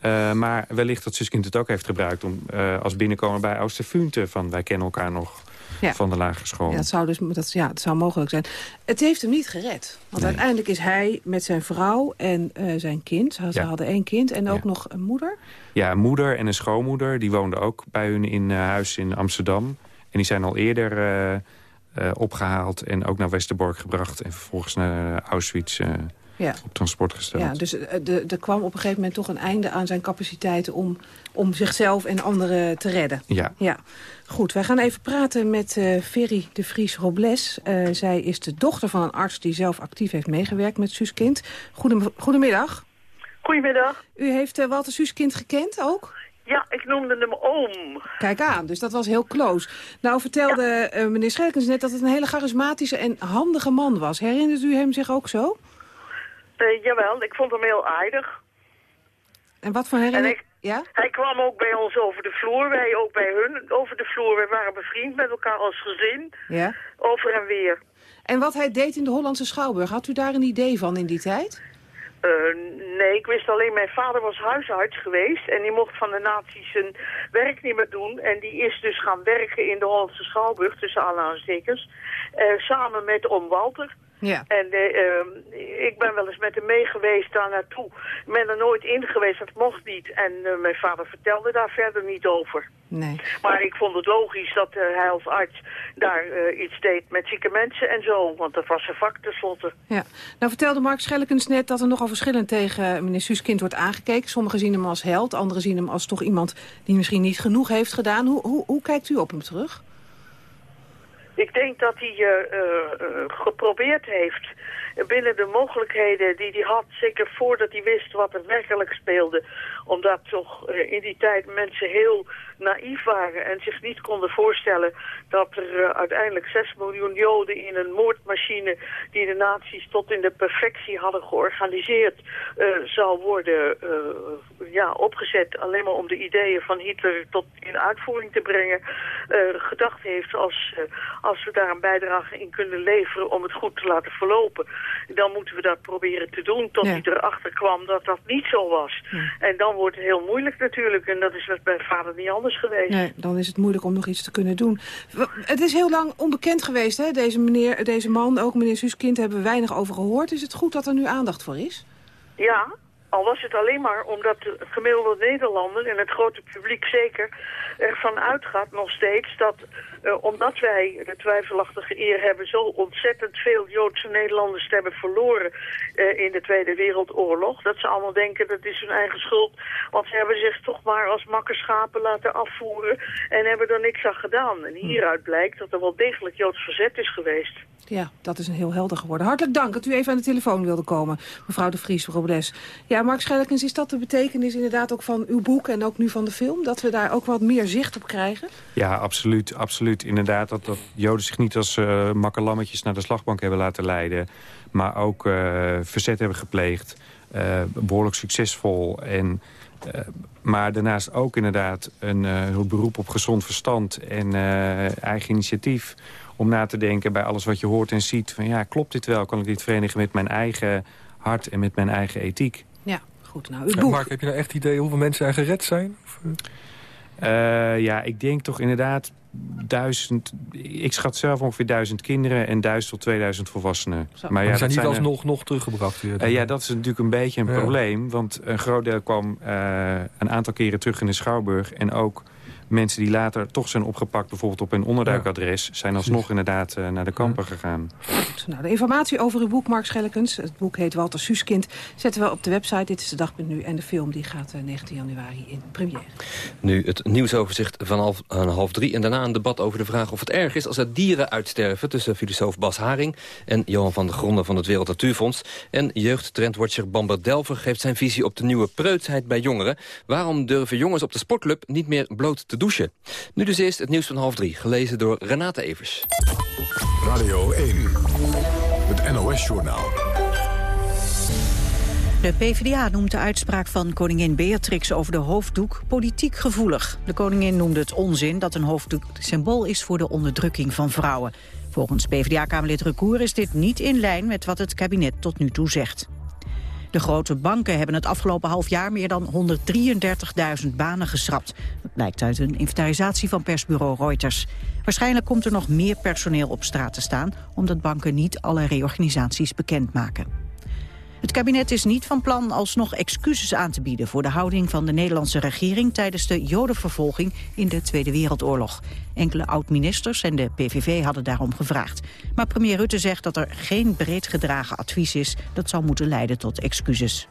Uh, maar wellicht dat Suskind het ook heeft gebruikt om, uh, als binnenkomer bij Auster Funte. Van wij kennen elkaar nog ja. van de lagere school. Ja, dat zou, dus, dat, ja, dat zou mogelijk zijn. Het heeft hem niet gered. Want nee. uiteindelijk is hij met zijn vrouw en uh, zijn kind. Ze ja. hadden één kind en ook nog een moeder. Ja, een moeder en een schoonmoeder. Die woonden ook bij hun in uh, huis in Amsterdam. En die zijn al eerder uh, opgehaald en ook naar Westerbork gebracht. En vervolgens naar Auschwitz ja. op transport gesteld. Ja, dus er kwam op een gegeven moment toch een einde aan zijn capaciteiten... om, om zichzelf en anderen te redden. Ja. ja. Goed, wij gaan even praten met uh, Ferry de Vries Robles. Uh, zij is de dochter van een arts die zelf actief heeft meegewerkt met Suuskind. Goedem Goedemiddag. Goedemiddag. U heeft uh, Walter Suuskind gekend ook? Ja, ik noemde hem oom. Kijk aan, dus dat was heel close. Nou vertelde ja. meneer Schelkens net dat het een hele charismatische en handige man was. Herinnert u hem zich ook zo? Uh, jawel, ik vond hem heel aardig. En wat voor herinnering? Ja? Hij kwam ook bij ons over de vloer, wij ook bij hun over de vloer. We waren bevriend met elkaar als gezin, ja. over en weer. En wat hij deed in de Hollandse Schouwburg, had u daar een idee van in die tijd? Uh, nee, ik wist alleen, mijn vader was huisarts geweest en die mocht van de nazi's zijn werk niet meer doen. En die is dus gaan werken in de Hollandse Schouwburg, tussen aanhalingstekens, uh, samen met Om Walter. Ja. En uh, uh, ik ben wel eens met hem mee geweest daar naartoe. Ik ben er nooit in geweest, dat mocht niet. En uh, mijn vader vertelde daar verder niet over. Nee. Maar ik vond het logisch dat hij als arts daar iets deed met zieke mensen en zo. Want dat was zijn vak tenslotte. Ja. Nou vertelde Mark Schellekens net dat er nogal verschillend tegen meneer Suuskind wordt aangekeken. Sommigen zien hem als held, anderen zien hem als toch iemand die misschien niet genoeg heeft gedaan. Hoe, hoe, hoe kijkt u op hem terug? Ik denk dat hij uh, uh, geprobeerd heeft binnen de mogelijkheden die hij had, zeker voordat hij wist wat er werkelijk speelde, Omdat toch eh, in die tijd mensen heel naïef waren en zich niet konden voorstellen dat er eh, uiteindelijk 6 miljoen Joden in een moordmachine die de nazi's tot in de perfectie hadden georganiseerd eh, zou worden ja, opgezet alleen maar om de ideeën van Hitler tot in uitvoering te brengen gedacht heeft als, als we daar een bijdrage in kunnen leveren om het goed te laten verlopen dan moeten we dat proberen te doen tot Ja. hij erachter kwam dat dat niet zo was. En dan wordt het heel moeilijk natuurlijk en dat is mijn vader niet anders geweest. Nee, dan is het moeilijk om nog iets te kunnen doen. Het is heel lang onbekend geweest, hè? Deze, meneer, deze man, ook meneer Suskind, hebben we weinig over gehoord. Is het goed dat er nu aandacht voor is? Ja, al was het alleen maar omdat de gemiddelde Nederlander en het grote publiek zeker ervan uitgaat nog steeds dat eh, omdat wij de twijfelachtige eer hebben zo ontzettend veel Joodse Nederlanders hebben verloren eh, in de Tweede Wereldoorlog, dat ze allemaal denken dat is hun eigen schuld, want ze hebben zich toch maar als makkerschapen laten afvoeren en hebben er niks aan gedaan. En hieruit blijkt dat er wel degelijk Joods verzet is geweest. Ja, dat is een heel helder geworden. Hartelijk dank dat u even aan de telefoon wilde komen, mevrouw de Vries Robles. Ja, Mark Schellekens, is dat de betekenis inderdaad ook van uw boek en ook nu van de film? Dat we daar ook wat meer zicht op krijgen? Ja, absoluut. absoluut. Inderdaad, dat, dat Joden zich niet als uh, makkerlammetjes naar de slagbank hebben laten leiden. Maar ook uh, verzet hebben gepleegd. Uh, behoorlijk succesvol. En, maar daarnaast ook inderdaad een beroep op gezond verstand en eigen initiatief. Om na te denken bij alles wat je hoort en ziet. Van ja, klopt dit wel? Kan ik dit verenigen met mijn eigen hart en met mijn eigen ethiek? Ja, goed. Nou, uw boek... Mark, heb je nou echt idee hoeveel mensen er gered zijn? Of, Uh, ja, ik denk toch inderdaad duizend... Ik schat zelf ongeveer duizend kinderen en duizend tot 2000 volwassenen. Zo. Maar, ja, maar zijn niet alsnog nog teruggebracht? Weer, uh, ja, dat is natuurlijk een beetje een ja. probleem. Want een groot deel kwam uh, een aantal keren terug in de Schouwburg. En ook mensen die later toch zijn opgepakt... bijvoorbeeld op een onderduikadres... zijn alsnog inderdaad uh, naar de kampen ja. gegaan. Goed, nou, de informatie over uw boek, Mark Schellekens... het boek heet Walter Suuskind... zetten we op de website Dit is de Dag.nu... en de film die gaat uh, 19 januari in première. Nu het nieuwsoverzicht van half, uh, half drie... en daarna een debat over de vraag of het erg is... als er dieren uitsterven tussen filosoof Bas Haring... en Johan van der Gronden van het Wereld Natuurfonds. En jeugdtrendwatcher Bamber Delver geeft zijn visie op de nieuwe preutsheid bij jongeren. Waarom durven jongens op de sportclub niet meer bloot te douchen. Nu dus eerst het nieuws van half drie, gelezen door Renate Evers. Radio 1, het NOS-journaal. De PvdA noemt de uitspraak van koningin Beatrix over de hoofddoek politiek gevoelig. De koningin noemde het onzin dat een hoofddoek symbool is voor de onderdrukking van vrouwen. Volgens PvdA-kamerlid Recour is dit niet in lijn met wat het kabinet tot nu toe zegt. De grote banken hebben het afgelopen half jaar meer dan 133.000 banen geschrapt. Dat blijkt uit een inventarisatie van persbureau Reuters. Waarschijnlijk komt er nog meer personeel op straat te staan... omdat banken niet alle reorganisaties bekendmaken. Het kabinet is niet van plan alsnog excuses aan te bieden... voor de houding van de Nederlandse regering... tijdens de jodenvervolging in de Tweede Wereldoorlog. Enkele oud-ministers en de PVV hadden daarom gevraagd. Maar premier Rutte zegt dat er geen breed gedragen advies is... dat zou moeten leiden tot excuses.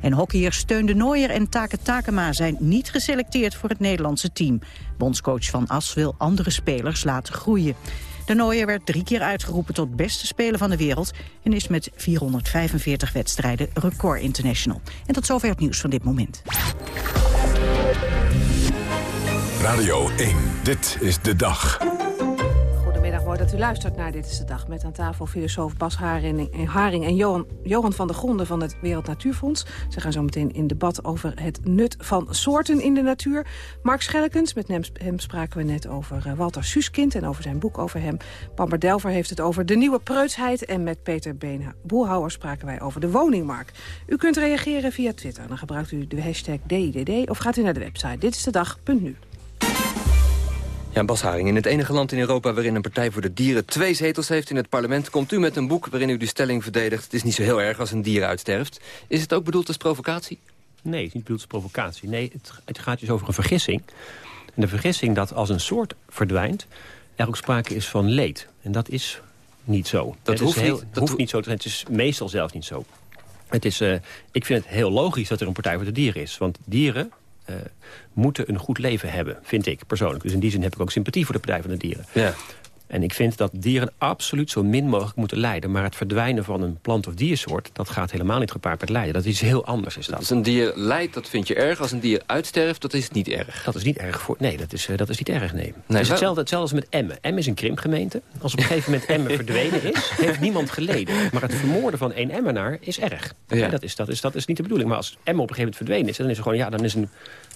En hockeyers Steun de Nooier en Take Takema zijn niet geselecteerd voor het Nederlandse team. Bondscoach Van As wil andere spelers laten groeien. De Nooier werd drie keer uitgeroepen tot beste speler van de wereld... en is met 445 wedstrijden record international. En tot zover het nieuws van dit moment. Radio 1, dit is de dag. Dat u luistert naar Dit is de Dag. Met aan tafel filosoof Bas Haring, en Johan, Johan van der Gronden van het Wereld Natuurfonds. Ze gaan zo meteen in debat over het nut van soorten in de natuur. Mark Schellekens, met hem, spraken we net over uh, Walter Suuskind en over zijn boek over hem. Pamper Delver heeft het over de nieuwe preutsheid. En met Peter Boelhouwer spraken wij over de woningmarkt. U kunt reageren via Twitter. Dan gebruikt u de hashtag DIDD of gaat u naar de website ditistedag.nu. Ja, Bas Haring, in het enige land in Europa waarin een Partij voor de Dieren twee zetels heeft in het parlement, komt u met een boek waarin u die stelling verdedigt. Het is niet zo heel erg als een dier uitsterft. Is het ook bedoeld als provocatie? Nee, het is niet bedoeld als provocatie. Nee, het, het gaat dus over een vergissing. En de vergissing dat als een soort verdwijnt, er ook sprake is van leed. En dat is niet zo. Dat hoeft, heel, niet, dat hoeft niet zo te zijn. Het is meestal zelfs niet zo. Het is, uh, ik vind het heel logisch dat er een Partij voor de Dieren is. Want dieren moeten een goed leven hebben, vind ik persoonlijk. Dus in die zin heb ik ook sympathie voor de Partij van de Dieren. Ja. En ik vind dat dieren absoluut zo min mogelijk moeten lijden. Maar het verdwijnen van een plant- of diersoort... dat gaat helemaal niet gepaard met lijden. Dat is iets heel anders. Is dat. Als een dier lijdt, dat vind je erg. Als een dier uitsterft, dat is niet erg. Dat is niet erg voor. Nee, dat is, eh, dat is niet erg, nee. Nee, het is wel- hetzelfde, hetzelfde als met Emmen. Emmen is een krimpgemeente. Als op een gegeven moment Emmen verdwenen is, heeft niemand geleden. Maar het vermoorden van één Emmenaar is erg. Ja. Dat, is, dat, is, dat is niet de bedoeling. Maar als Emmen op een gegeven moment verdwenen is, dan is er gewoon, ja, dan is een,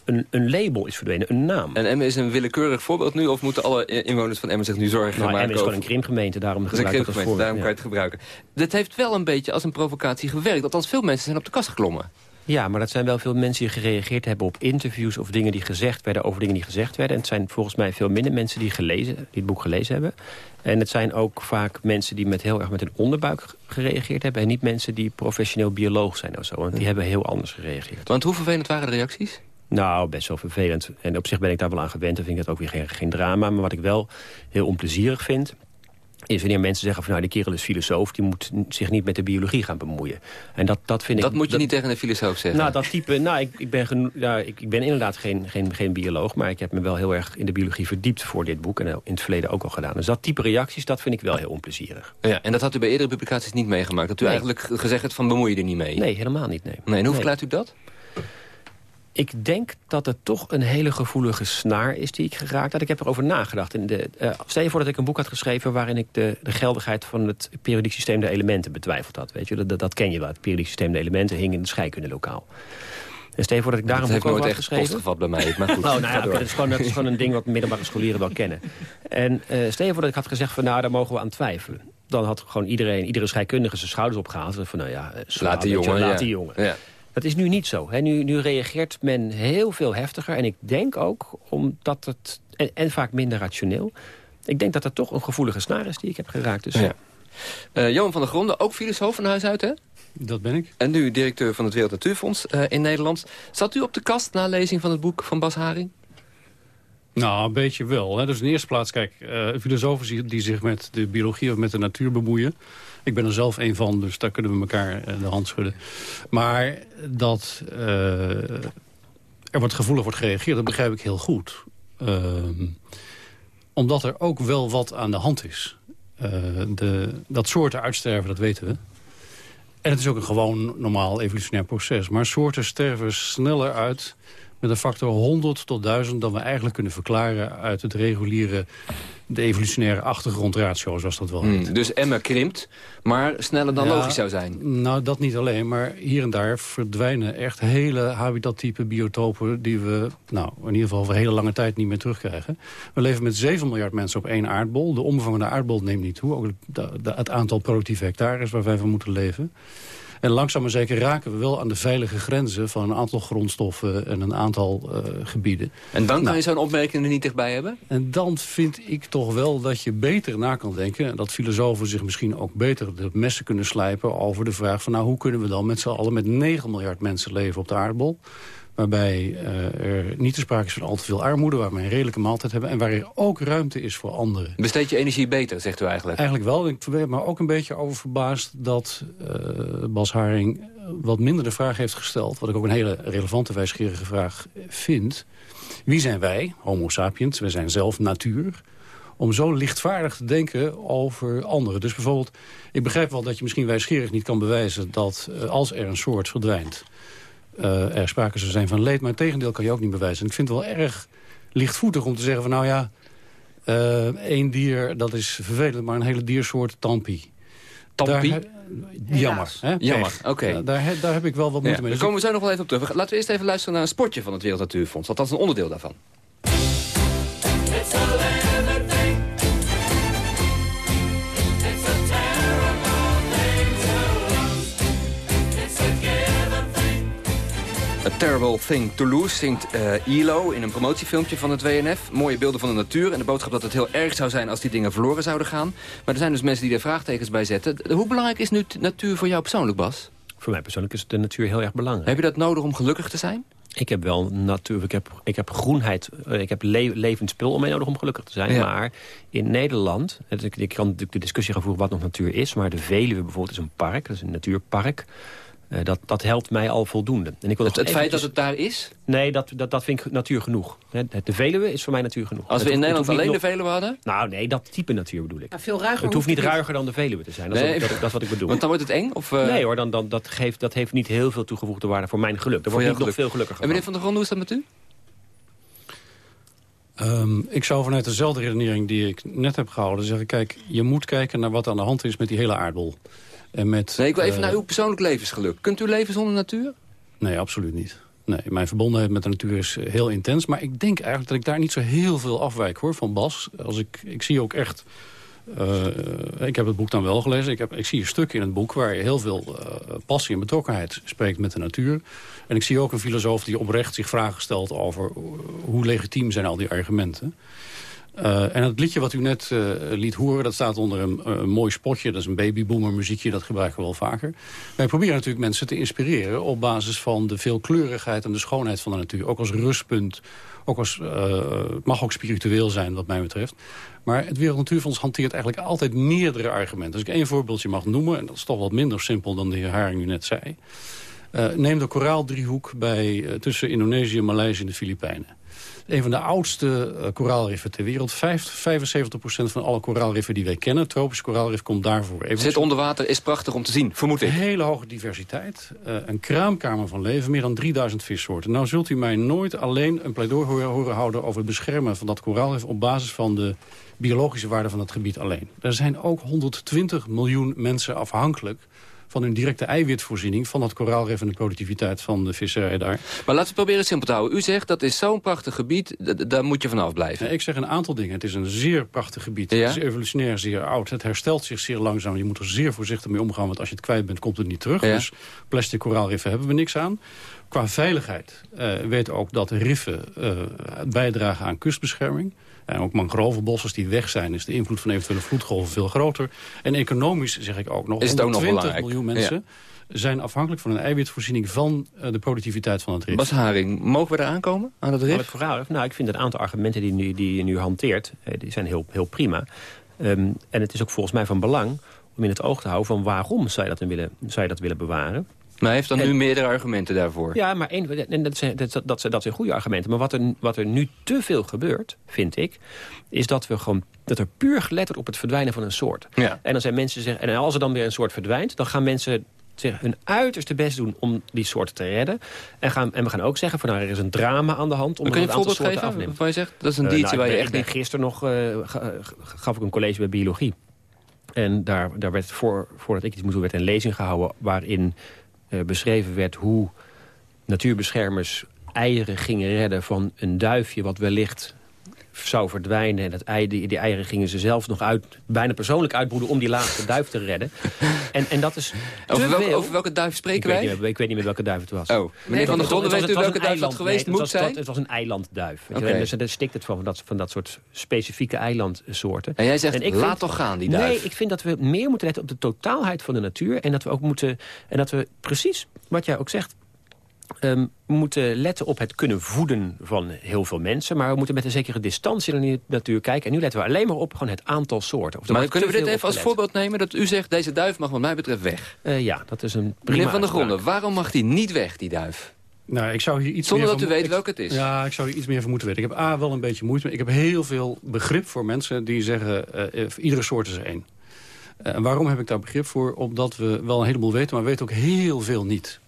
een, een label is verdwenen, een naam. En Emmen is een willekeurig voorbeeld nu... of moeten alle inwoners van Emmen zich nu zorgen Nou, maken Emmen is gewoon een krimpgemeente, daarom een dat als daarom kan je het gebruiken. Dit heeft wel een beetje als een provocatie gewerkt. Althans, veel mensen zijn op de kast geklommen. Ja, maar dat zijn wel veel mensen die gereageerd hebben op interviews... of dingen die gezegd werden over dingen die gezegd werden. En het zijn volgens mij veel minder mensen die, gelezen, die het boek gelezen hebben. En het zijn ook vaak mensen die met heel erg met hun onderbuik gereageerd hebben... en niet mensen die professioneel bioloog zijn of zo. Want die hebben heel anders gereageerd. Want hoe vervelend waren de reacties? Nou, best wel vervelend. En op zich ben ik daar wel aan gewend en vind ik dat ook weer geen, geen drama. Maar wat ik wel heel onplezierig vind is wanneer mensen zeggen van nou die kerel is filosoof... die moet zich niet met de biologie gaan bemoeien. En dat, dat vind Dat ik... moet je niet tegen een filosoof zeggen. Nou, dat type... Nou, ik, ik, ben geno- ik, ik ben inderdaad geen, geen, geen bioloog... maar ik heb me wel heel erg in de biologie verdiept voor dit boek... en in het verleden ook al gedaan. Dus dat type reacties, dat vind ik wel heel onplezierig. Ja, en dat had u bij eerdere publicaties niet meegemaakt? Dat u Nee. eigenlijk gezegd hebt van bemoei je er niet mee? Nee, helemaal niet, nee. Nee, en hoe Nee. verklaart u dat? Ik denk dat het toch een hele gevoelige snaar is die ik geraakt had. Ik heb erover nagedacht. In de, eh, stel je voor dat ik een boek had geschreven... waarin ik de, de geldigheid van het periodiek systeem der elementen betwijfeld had. Weet je? Dat, dat, dat ken je wel. Het periodiek systeem der elementen hing in het scheikundelokaal. En stel je voor dat ik daar dat een heeft boek over nooit had echt geschreven. postgevat bij mij, maar goed. Oh, nou ja, dat, is gewoon, dat is gewoon een ding wat middelbare scholieren wel kennen. En eh, stel je voor dat ik had gezegd van nou, daar mogen we aan twijfelen. Dan had gewoon iedereen, iedere scheikundige zijn schouders opgehaald. Van nou ja, eh, Laat die jongen, laat ja. die jongen. Ja. Dat is nu niet zo. Hè. Nu, nu reageert men heel veel heftiger. En ik denk ook, omdat het... En, en vaak minder rationeel. Ik denk dat het toch een gevoelige snaar is die ik heb geraakt. Dus, Ja. Eh, Johan van der Gronden, ook filosoof van huis uit, hè? Dat ben ik. En nu directeur van het Wereld Natuurfonds eh, in Nederland. Zat u op de kast na lezing van het boek van Bas Haring? Nou, een beetje wel. Hè. Dus in de eerste plaats, kijk, eh, filosofen die zich met de biologie of met de natuur bemoeien. Ik ben er zelf een van, dus daar kunnen we elkaar eh, de hand schudden. Maar dat eh, er wat gevoelig wordt gereageerd, dat begrijp ik heel goed. Ehm, omdat er ook wel wat aan de hand is. Eh, de, dat soorten uitsterven, dat weten we. En het is ook een gewoon normaal evolutionair proces. Maar soorten sterven sneller uit met een factor 100 tot 1000... dan we eigenlijk kunnen verklaren uit het reguliere... de evolutionaire achtergrondratio, zoals dat wel heet. Hmm, dus Emma krimpt, maar sneller dan Ja, logisch zou zijn. Nou, dat niet alleen, maar hier en daar verdwijnen echt hele habitattype biotopen... die we, nou, in ieder geval voor hele lange tijd niet meer terugkrijgen. We leven met 7 miljard mensen op één aardbol. De omvang van de aardbol neemt niet toe. Ook het aantal productieve hectares waar wij van moeten leven. En langzaam maar zeker raken we wel aan de veilige grenzen... van een aantal grondstoffen en een aantal eh, gebieden. En dan kan Nou, je zo'n opmerking er niet dichtbij hebben? en dan vind ik toch wel dat je beter na kan denken... en dat filosofen zich misschien ook beter de messen kunnen slijpen... over de vraag van nou, hoe kunnen we dan met z'n allen... met 9 miljard mensen leven op de aardbol... waarbij eh, er niet te sprake is van al te veel armoede... waar we een redelijke maaltijd hebben... en waar er ook ruimte is voor anderen. Besteed je energie beter, zegt u eigenlijk? Eigenlijk wel. Ik ben me ook een beetje over verbaasd dat eh, Bas Haring wat minder de vraag heeft gesteld... wat ik ook een hele relevante, wijsgerige vraag vind. Wie zijn wij, homo sapiens, we zijn zelf natuur... om zo lichtvaardig te denken over anderen. Dus bijvoorbeeld, ik begrijp wel dat je misschien wijsgerig niet kan bewijzen... dat eh, als er een soort verdwijnt, eh, er sprake zou zijn van leed... maar het tegendeel kan je ook niet bewijzen. En ik vind het wel erg lichtvoetig om te zeggen van... nou ja, eh, één dier, dat is vervelend, maar een hele diersoort, tampie. Tampie? Daar jammer. Hè? Jammer, oké. Daar, daar heb ik wel wat Ja, moeite mee. daar Dus komen we zo nog wel even op terug. Laten we eerst even luisteren naar een spotje van het Wereld Natuurfonds. Althans een onderdeel daarvan. Terrible Thing to Lose zingt eh ILO in een promotiefilmpje van het WNF. Mooie beelden van de natuur en de boodschap dat het heel erg zou zijn als die dingen verloren zouden gaan. Maar er zijn dus mensen die er vraagtekens bij zetten. Hoe belangrijk is nu natuur voor jou persoonlijk, Bas? Voor mij persoonlijk is de natuur heel erg belangrijk. Heb je dat nodig om gelukkig te zijn? Ik heb wel natuur, ik heb, ik heb groenheid, eh, ik heb le levend spul om mee nodig om gelukkig te zijn. Ja. Maar in Nederland, het- ik kan natuurlijk de discussie gaan voeren wat nog natuur is... maar de Veluwe bijvoorbeeld is een park, dat is een natuurpark. Eh, dat, dat helpt mij al voldoende. En ik wil Het, het feit dat het daar is? Nee, dat, dat, dat vind ik natuur genoeg. Het- De Veluwe is voor mij natuur genoeg. Als we Het in Nederland alleen de Veluwe hadden? Nou, nee, dat type natuur bedoel ik. veel ruiger Het hoeft niet ruiger dan de Veluwe te zijn. Dat is, Nee. dat, dat is wat ik bedoel. Want dan wordt het eng? Of, eh? Nee hoor, dan, dan, dat, geeft, dat heeft niet heel veel toegevoegde waarde voor mijn geluk. Daar Voor word ik nog veel gelukkiger En meneer van. Van der Grond, hoe is dat met u? Ehm, ik zou vanuit dezelfde redenering die ik net heb gehouden zeggen... kijk, je moet kijken naar wat aan de hand is met die hele aardbol. En met, Nee, ik wil even eh, naar uw persoonlijk levensgeluk. Kunt u leven zonder natuur? Nee, absoluut niet. Nee, mijn verbondenheid met de natuur is eh, heel intens. Maar ik denk eigenlijk dat ik daar niet zo heel veel afwijk hoor, van Bas. Als ik, ik zie ook echt... eh, ik heb het boek dan wel gelezen. Ik, heb, ik zie een stuk in het boek waar je heel veel passie en betrokkenheid spreekt met de natuur. En ik zie ook een filosoof die oprecht zich vragen stelt over hoe legitiem zijn al die argumenten. Eh, en het liedje wat u net eh, liet horen, dat staat onder een, eh, een mooi spotje. Dat is een babyboomer muziekje, dat gebruiken we wel vaker. Wij proberen natuurlijk mensen te inspireren... op basis van de veelkleurigheid en de schoonheid van de natuur. Ook als rustpunt. Ook als, het mag ook spiritueel zijn, wat mij betreft. Maar het Wereld Natuurfonds hanteert eigenlijk altijd meerdere argumenten. Als ik één voorbeeldje mag noemen... en dat is toch wat minder simpel dan de heer Haring u net zei... Neem de koraaldriehoek bij, tussen Indonesië, Maleisië en de Filipijnen. Een van de oudste eh, koraalriffen ter wereld. Vijf- 75% van alle koraalriffen die wij kennen, tropische koraalrif, komt daarvoor. Even Zit onder water is prachtig om te zien, vermoed ik. Een hele hoge diversiteit. eh, een kraamkamer van leven, meer dan 3000 vissoorten. Nou zult u mij nooit alleen een pleidooi horen, horen houden... over het beschermen van dat koraalrif... op basis van de biologische waarde van het gebied alleen. Er zijn ook 120 miljoen mensen afhankelijk van hun directe eiwitvoorziening... van dat koraalrif en de productiviteit van de visserij daar. Maar laten we proberen simpel te houden. U zegt dat is zo'n prachtig gebied, daar moet je vanaf blijven. Nee, ik zeg een aantal dingen. Het is een zeer prachtig gebied. Ja? Het is evolutionair zeer oud. Het herstelt zich zeer langzaam. Je moet er zeer voorzichtig mee omgaan, want als je het kwijt bent, komt het niet terug. Ja. Dus plastic koraalriffen hebben we niks aan. Qua veiligheid eh weten ook dat riffen eh, bijdragen aan kustbescherming. En ook mangrovenbossen die weg zijn, is de invloed van eventuele vloedgolven veel groter. En economisch zeg ik ook nog, Is het ook nog 120 belangrijk? miljoen mensen zijn afhankelijk van een eiwitvoorziening van eh, de productiviteit van het rif. Bas Haring, mogen we eraan komen aan het rif? het nou, ik vind een aantal argumenten die, nu, die je nu hanteert, eh, die zijn heel, heel prima. Ehm, en het is ook volgens mij van belang om in het oog te houden van waarom zou je dat, willen, zou je dat willen bewaren. Maar hij heeft dan En- nu meerdere argumenten daarvoor. Ja, maar één, en dat, zijn, dat, dat, dat zijn goede argumenten. Maar wat er, wat er nu te veel gebeurt, vind ik... is dat, we gewoon, dat er puur gelet wordt op het verdwijnen van een soort. Ja. En, dan zijn mensen zeggen, en als er dan weer een soort verdwijnt... dan gaan mensen zeg, hun uiterste best doen om die soort te redden. En, gaan, en we gaan ook zeggen, van, nou, er is een drama aan de hand... om kun een aantal voorbeeld soorten geven afnemen. waarvan je zegt, dat is een Eh, diertje nou, waar je ben- echt ik ben. Gisteren nog eh, ga- gaf ik een college bij biologie. En daar, daar werd voor, voordat ik iets moest doen, werd een lezing gehouden... waarin eh, beschreven werd hoe natuurbeschermers eieren gingen redden van een duifje... wat wellicht zou verdwijnen. En dat ei, die, die eieren gingen ze zelf nog uit, bijna persoonlijk uitbroeden... om die laatste duif te redden. En, en dat is Over welke, over welke duif ik spreken weet, wij? niet ik weet niet meer welke duif het was. Oh, meneer Van der Gronden, weet u welke duif dat geweest nee, moet was- zijn? Het was een eilandduif. En dus- daar stikt het van, van dat, van dat soort specifieke eilandsoorten. En jij zegt, ik laat vind- toch gaan, die duif. Nee, ik vind dat we meer moeten letten op de totaalheid van de natuur. En dat we ook moeten, en dat we precies, wat jij ook zegt... ehm, moeten letten op het kunnen voeden van heel veel mensen. Maar we moeten met een zekere distantie naar de natuur kijken. En nu letten we alleen maar op gewoon het aantal soorten. Of Maar kunnen we dit even als voorbeeld nemen? Dat u zegt, deze duif mag wat mij betreft weg. Eh, ja, dat is een prima Meneer Van der uitspraak. Gronden, waarom mag die niet weg, die duif? Nou, ik zou hier iets Zonder meer dat u van- weet welke het is. Ja, ik zou hier iets meer van moeten weten. Ik heb A, wel een beetje moeite. mee. Ik heb heel veel begrip voor mensen die zeggen... eh, eh, iedere soort is er één. Eh, En waarom heb ik daar begrip voor? Omdat we wel een heleboel weten, maar we weten ook heel veel niet.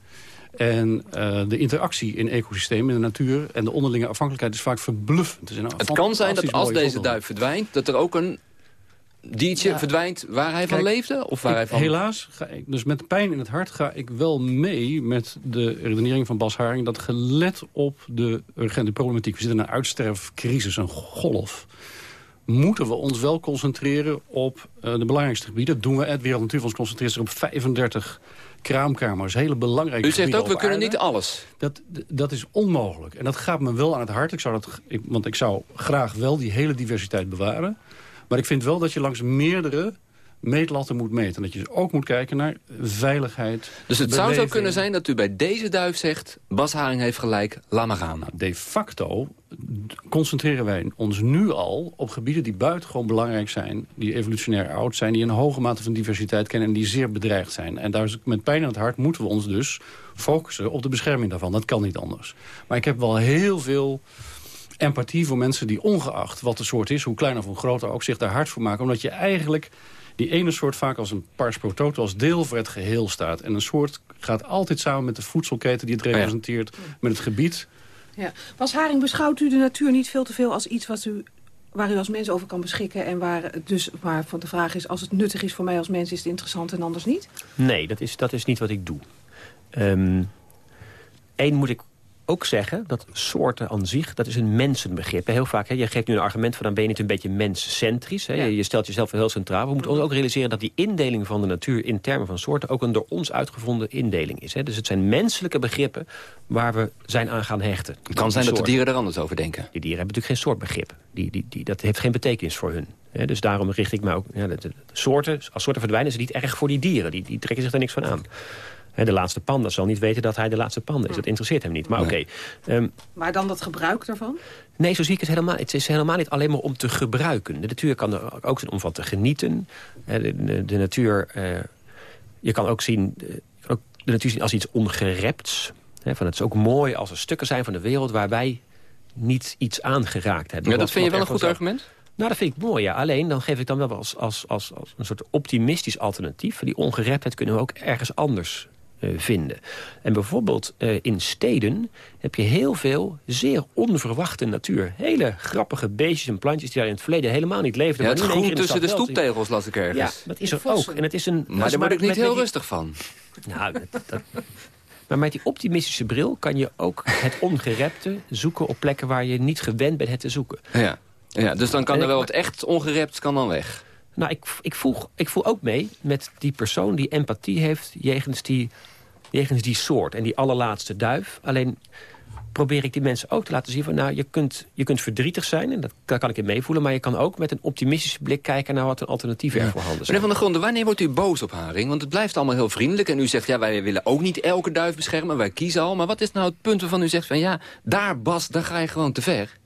En eh, de interactie in ecosystemen, in de natuur... en de onderlinge afhankelijkheid is vaak verbluffend. Het, is een Het kan zijn dat als deze duif verdwijnt... dat er ook een diertje Ja. verdwijnt waar hij van leefde? Of waar Ik- hij van... Helaas, ga ik, dus met pijn in het hart ga ik wel mee met de redenering van Bas Haring... dat gelet op de urgente problematiek, we zitten in een uitsterfcrisis, een golf... moeten we ons wel concentreren op eh, de belangrijkste gebieden. Dat doen we. Het Wereld Natuurfonds concentreert zich op 35 kraamkamers. Hele belangrijke U zegt ook, we kunnen aarde. niet alles. Dat, dat is onmogelijk. En dat gaat me wel aan het hart. Ik zou dat, ik, want ik zou graag wel die hele diversiteit bewaren. Maar ik vind wel dat je langs meerdere meetlatten moet meten. En dat je dus ook moet kijken naar veiligheid, Dus het zou zo kunnen zijn dat u bij deze duif zegt... Bas Haring heeft gelijk, laat maar gaan. De facto concentreren wij ons nu al op gebieden die buitengewoon belangrijk zijn... die evolutionair oud zijn, die een hoge mate van diversiteit kennen... en die zeer bedreigd zijn. En daar is, met pijn in het hart moeten we ons dus focussen op de bescherming daarvan. Dat kan niet anders. Maar ik heb wel heel veel empathie voor mensen die ongeacht wat de soort is... hoe klein of hoe groter ook, zich daar hard voor maken. Omdat je eigenlijk die ene soort vaak als een pars pro toto... als deel voor het geheel staat. En een soort gaat altijd samen met de voedselketen die het representeert... met het gebied Ja. Bas Haring, beschouwt u de natuur niet veel te veel als iets wat u, waar u als mens over kan beschikken... en waar het dus waar van de vraag is, als het nuttig is voor mij als mens... is het interessant en anders niet? Nee, dat is, dat is niet wat ik doe. Eén moet ik ook zeggen dat soorten aan zich, dat is een mensenbegrip. Heel vaak, hè, je geeft nu een argument van dan ben je niet een beetje menscentrisch. Hè? Je, je stelt jezelf heel centraal. We moeten ons ook realiseren dat die indeling van de natuur in termen van soorten ook een door ons uitgevonden indeling is. Hè? Dus het zijn menselijke begrippen waar we zijn aan gaan hechten. Het kan zijn dat de dieren er anders over denken. Die dieren hebben natuurlijk geen soortbegrip. Die, die, die, dat heeft geen betekenis voor hun. Hè, dus daarom richt ik me ook... Ja, de, soorten, als soorten verdwijnen, is het niet erg voor die dieren. Die, die trekken zich daar niks van aan. Hè, de laatste panda zal niet weten dat hij de laatste panda is. Dat interesseert hem niet. Maar oké. ehm, Maar dan dat gebruik daarvan? Nee, zo zie ik het helemaal. Het is helemaal niet alleen maar om te gebruiken. De natuur kan er ook zijn om van te genieten. Hè, De, de, de natuur, eh, je kan ook zien, eh, ook de natuur zien als iets ongerepts. Hè, van het is ook mooi als er stukken zijn van de wereld waar wij niet iets aangeraakt hebben. Ja, dat vind je wel een goed argument? nou, dat vind ik mooi, ja. Alleen dan geef ik dan wel als, als, als, als een soort optimistisch alternatief. Die ongereptheid kunnen we ook ergens anders vinden. En bijvoorbeeld eh, in steden heb je heel veel zeer onverwachte natuur. Hele grappige beestjes en plantjes die daar in het verleden helemaal niet leefden. Ja, het groen in tussen de stoeptegels las ik ergens. Ja, dat is er ook. En het is een, Maar daar word ik niet heel die- rustig van. Nou, dat, dat- maar met die optimistische bril kan je ook het ongerepte zoeken op plekken waar je niet gewend bent het te zoeken. Ja. ja, dus dan kan En er wel wat echt ongerept kan dan weg. Nou, ik, ik, voel, ik voel ook mee met die persoon die empathie heeft jegens die, jegens die soort. En die allerlaatste duif. Alleen probeer ik die mensen ook te laten zien van... nou, je kunt, je kunt verdrietig zijn, en dat, daar kan ik in meevoelen... maar je kan ook met een optimistische blik kijken naar wat een alternatief er voorhanden zijn. Meneer Van der Gronden, wanneer wordt u boos op Haring? Want het blijft allemaal heel vriendelijk. En u zegt, ja, wij willen ook niet elke duif beschermen. Wij kiezen al. Maar wat is nou het punt waarvan u zegt van... ja, daar, Bas, daar ga je gewoon te ver.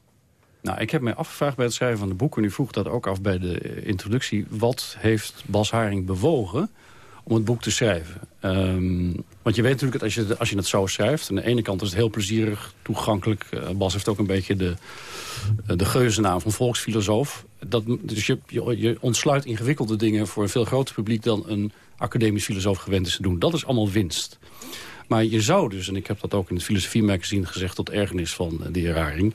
Nou, ik heb mij afgevraagd bij het schrijven van de boek... en u vroeg dat ook af bij de eh, introductie... wat heeft Bas Haring bewogen om het boek te schrijven? Ehm, want je weet natuurlijk dat als je, als je het zo schrijft... aan de ene kant is het heel plezierig, toegankelijk. Eh, Bas heeft ook een beetje de, eh, de geuzennaam van volksfilosoof. Dat, dus je, je, je ontsluit ingewikkelde dingen voor een veel groter publiek... dan een academisch filosoof gewend is te doen. Dat is allemaal winst. Maar je zou dus, en ik heb dat ook in het filosofie-magazine gezegd... tot ergernis van de heer Haring...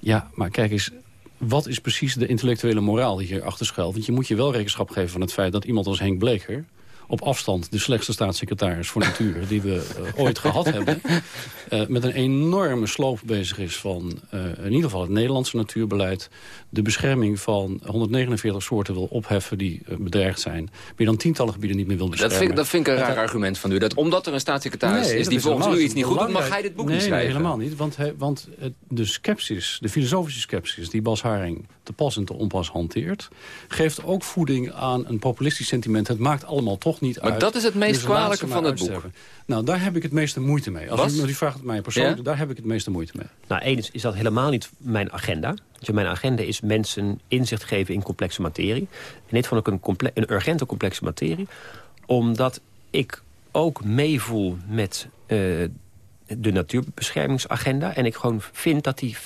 Ja, maar kijk eens, wat is precies de intellectuele moraal die hier achter schuilt? Want je moet je wel rekenschap geven van het feit dat iemand als Henk Bleker op afstand de slechtste staatssecretaris voor natuur... die we eh, ooit gehad hebben... eh, met een enorme sloop bezig is van eh, in ieder geval het Nederlandse natuurbeleid... de bescherming van 149 soorten wil opheffen die bedreigd zijn... meer dan tientallen gebieden niet meer wil Dat beschermen. vind, ik- dat vind ik een En raar dat- argument van u. Dat omdat er een staatssecretaris Nee, is dat die volgens u iets niet goed doet... mag hij dit boek nee, niet schrijven. Nee, helemaal niet. Want, want de sceptisch, de filosofische sceptisch die Bas Haring te pas en te onpas hanteert... geeft ook voeding aan een populistisch sentiment. Het maakt allemaal toch niet Maar uit. dat is het meest Dus kwalijke van het boek. Nou, daar heb ik het meeste moeite mee. Als u, u vraagt het mij persoonlijk, Ja? daar heb ik het meeste moeite mee. Nou, één is, is dat helemaal niet mijn agenda. Dus mijn agenda is mensen inzicht geven in complexe materie. En dit vond ik een, comple een urgente complexe materie. Omdat ik ook meevoel met eh, de natuurbeschermingsagenda. En ik gewoon vind dat die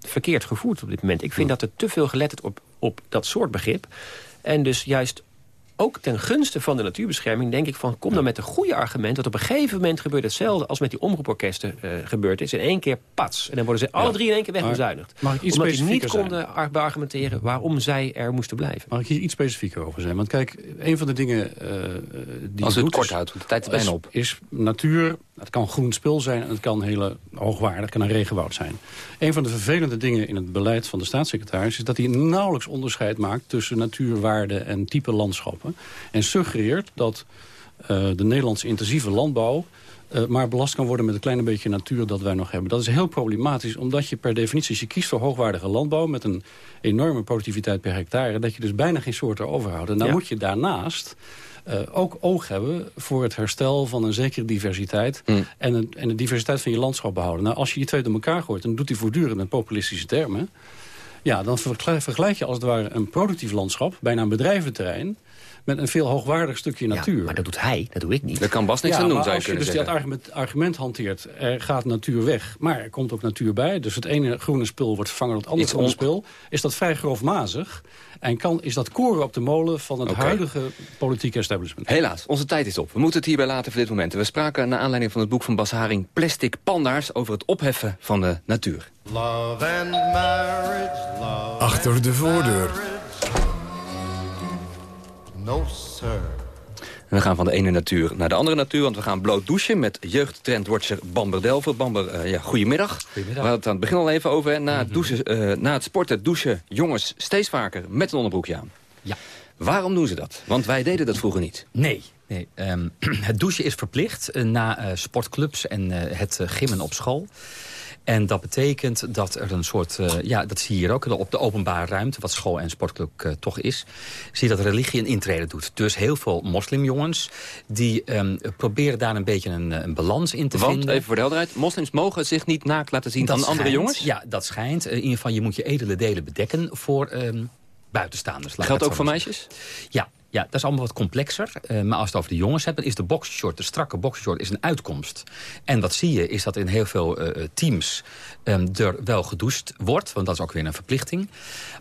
verkeerd gevoerd op dit moment. Ik vind dat er te veel gelet wordt op, op dat soort begrip. En dus juist ook ten gunste van de natuurbescherming denk ik van... kom dan met een goede argument. Want op een gegeven moment gebeurt hetzelfde als met die omroeporkesten eh, gebeurd is. In één keer pats. En dan worden ze alle drie in één keer Maar wegbezuinigd. mag ik iets Omdat die niet zijn? konden ar- beargumenteren waarom zij er moesten blijven. Mag ik hier iets specifieker over zijn? Want kijk, een van de dingen eh, die Als het kort houdt, want de tijd is bijna is- op. Is natuur, het kan groen spul zijn en het kan hele hoogwaardig, het kan een regenwoud zijn. Een van de vervelende dingen in het beleid van de staatssecretaris... is dat hij nauwelijks onderscheid maakt tussen natuurwaarden en type landschappen. En suggereert dat eh, de Nederlandse intensieve landbouw eh, maar belast kan worden met een klein beetje natuur dat wij nog hebben. Dat is heel problematisch, omdat je per definitie... als je kiest voor hoogwaardige landbouw met een enorme productiviteit per hectare... dat je dus bijna geen soorten overhoudt. En dan Ja. moet je daarnaast eh, ook oog hebben voor het herstel van een zekere diversiteit... En, een, en de diversiteit van je landschap behouden. Nou, als je die twee door elkaar gooit, dan doet hij voortdurend met populistische termen... Ja, dan vergelijk, je als het ware een productief landschap... bijna een bedrijventerrein met een veel hoogwaardig stukje natuur. maar dat doet hij, dat doe ik niet. Daar kan Bas niks ja, aan doen, maar zou je als je dus dat zeggen. argument, argument hanteert, er gaat natuur weg, maar er komt ook natuur bij. Dus het ene groene spul wordt vervangen door het andere groene spul. Is dat vrij grofmazig? En kan, is dat koren op de molen van het huidige politieke establishment? Helaas, onze tijd is op. We moeten het hierbij laten voor dit moment. We spraken naar aanleiding van het boek van Bas Haring... Plastic Panda's over het opheffen van de natuur. Love and marriage, love Achter de voordeur. no sir. En we gaan van de ene natuur naar de andere natuur... want we gaan bloot douchen met jeugdtrendwatcher Bamber Delver. Bamber, eh, ja, goedemiddag. Goedemiddag. We hadden het aan het begin al even over. hè. Na, het douchen, eh, na het sporten douchen jongens steeds vaker met een onderbroekje aan. Ja. Waarom doen ze dat? Want wij deden dat vroeger niet. Nee. nee ehm, het douchen is verplicht eh, na sportclubs en het gimmen op school. En dat betekent dat er een soort, eh, ja, dat zie je hier ook op de openbare ruimte, wat school en sportclub eh, toch is, zie je dat religie een intrede doet. Dus heel veel moslimjongens die ehm, proberen daar een beetje een, eh, een balans in te Want, vinden. even voor de helderheid, moslims mogen zich niet naakt laten zien Dat aan andere jongens? Ja, dat schijnt. In ieder geval, je moet je edele delen bedekken voor ehm, buitenstaanders. Geldt ook voor meisjes? Ja, ja, dat is allemaal wat complexer. Eh, maar als het over de jongens hebt, dan is de boxershort, de strakke boxershort, is een uitkomst. En wat zie je, is dat in heel veel eh, teams ehm, er wel gedoucht wordt. Want dat is ook weer een verplichting.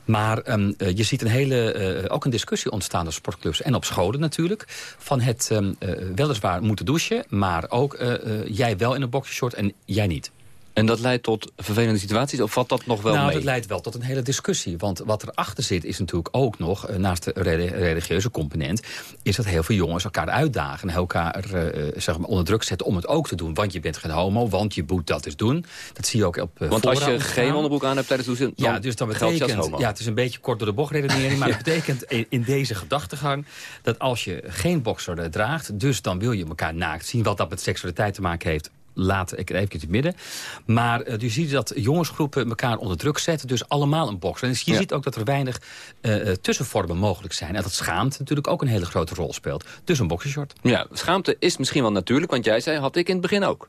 Maar ehm, eh, je ziet een hele, eh, ook een discussie ontstaan op sportclubs en op scholen natuurlijk. Van het eh, weliswaar moeten douchen, maar ook eh, eh, jij wel in een boxershort en jij niet. En dat leidt tot vervelende situaties? Of valt dat nog wel nou, mee? dat leidt wel tot een hele discussie. Want wat erachter zit is natuurlijk ook nog, eh, naast de reli- religieuze component... is dat heel veel jongens elkaar uitdagen en elkaar eh, eh, zeg maar onder druk zetten om het ook te doen. Want je bent geen homo, want je moet dat eens doen. Dat zie je ook op eh, Want als je geen onderbroek aan hebt tijdens dan Ja, dus als betekent, homo. ja, het is een beetje kort door de bocht redenering, maar het betekent in, in deze gedachtegang dat als je geen eh, draagt, dus dan wil je elkaar naakt zien, wat dat met seksualiteit te maken heeft. Laat ik even in het midden. Maar eh, je ziet dat jongensgroepen elkaar onder druk zetten. Dus allemaal een boxer. En dus je Ja. ziet ook dat er weinig eh, tussenvormen mogelijk zijn. En dat schaamte natuurlijk ook een hele grote rol speelt. Dus een boxershort. Ja, schaamte is misschien wel natuurlijk, want jij zei, had ik in het begin ook.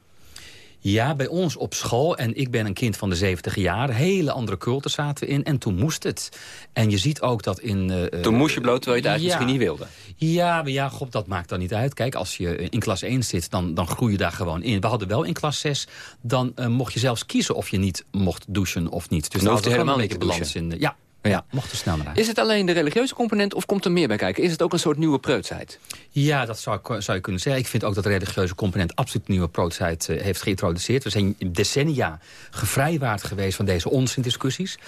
Ja, bij ons op school, en ik ben een kind van de 70 jaar... hele andere culten zaten we in en toen moest het. En je ziet ook dat in... eh, Toen moest je bloot, terwijl je het eigenlijk ja. misschien niet wilde. Ja, maar ja, god, dat maakt dan niet uit. Kijk, als je in klas 1 zit, dan, dan groei je daar gewoon in. We hadden wel in klas 6, dan eh, mocht je zelfs kiezen of je niet mocht douchen of niet. Dus Dan hoefde we helemaal een beetje balans in. de- Ja, ja. mocht er snel naar. Is het alleen de religieuze component of komt er meer bij kijken? Is het ook een soort nieuwe preutsheid? Ja, dat zou, ik- zou je kunnen zeggen. Ik vind ook dat de religieuze component absoluut nieuwe prootsheid eh, heeft geïntroduceerd. We zijn decennia gevrijwaard geweest van deze onzindiscussies.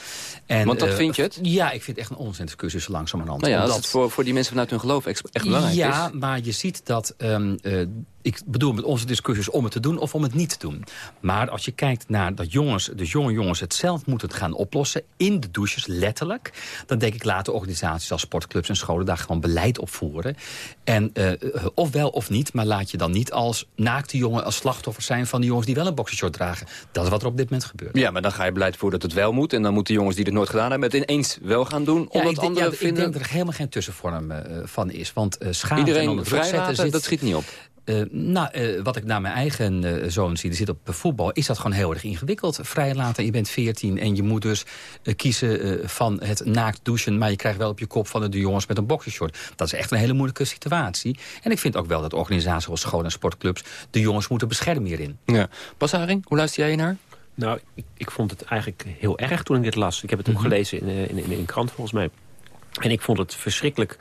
En, Want dat eh, vind je het? Ja, ik vind echt een onzindiscussie zo langzamerhand. Nou ja, het voor, voor die mensen vanuit hun geloof echt belangrijk ja, is. maar je ziet dat... ehm, eh, ik bedoel met onze discussies om het te doen of om het niet te doen. Maar als je kijkt naar dat jongens, dus jonge jongens het zelf moeten gaan oplossen... in de douches, letterlijk... dan denk ik laten organisaties als sportclubs en scholen... daar gewoon beleid op voeren. En eh, of wel of niet, maar laat je dan niet als naakte jongen... als slachtoffer zijn van de jongens die wel een boxershort dragen. Dat is wat er op dit moment gebeurt. Ja, maar dan ga je beleid voor dat het wel moet. En dan moeten jongens die het nooit gedaan hebben... het ineens wel gaan doen, Ja, omdat ik, denk- anderen ja, ik denk dat er helemaal geen tussenvorm eh, van is. Want eh schaamte en Iedereen onder druk zetten vrijlaten, zit- dat schiet niet op. Eh, nou, eh, wat ik naar mijn eigen eh, zoon zie, die zit op voetbal... is dat gewoon heel erg ingewikkeld. Vrij later, je bent 14 en je moet dus eh, kiezen eh, van het naakt douchen... maar je krijgt wel op je kop van de jongens met een boxershort. Dat is echt een hele moeilijke situatie. En ik vind ook wel dat organisaties zoals scholen en sportclubs... de jongens moeten beschermen hierin. Ja. Bas Haring, hoe luister jij naar? Nou, ik, ik vond het eigenlijk heel erg toen ik dit las. Ik heb het ook Mhm. gelezen in, in, in, in een krant volgens mij. En ik vond het verschrikkelijk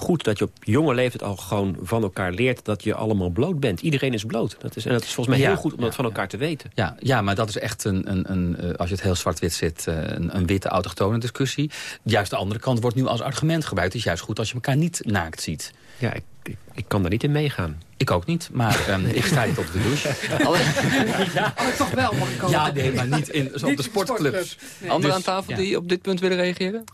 goed dat je op jonge leeftijd al gewoon van elkaar leert... dat je allemaal bloot bent. Iedereen is bloot. Dat is, en dat is volgens mij Ja, heel goed om dat van elkaar te weten. Ja, ja, maar dat is echt een, een, een eh, als je het heel zwart-wit zit, eh, een, een witte autochtone discussie. Juist de andere kant wordt nu als argument gebruikt. Het is juist goed als je elkaar niet naakt ziet. Ja, ik, ik, ik kan daar niet in meegaan. Ik ook niet, maar ehm, ik sta niet op de douche. ja. Oh, toch wel, mag ik ook. ja, nee, maar niet in, zo op de sportclubs. sportclubs. Nee. Anderen Dus, aan tafel ja. die op dit punt willen reageren?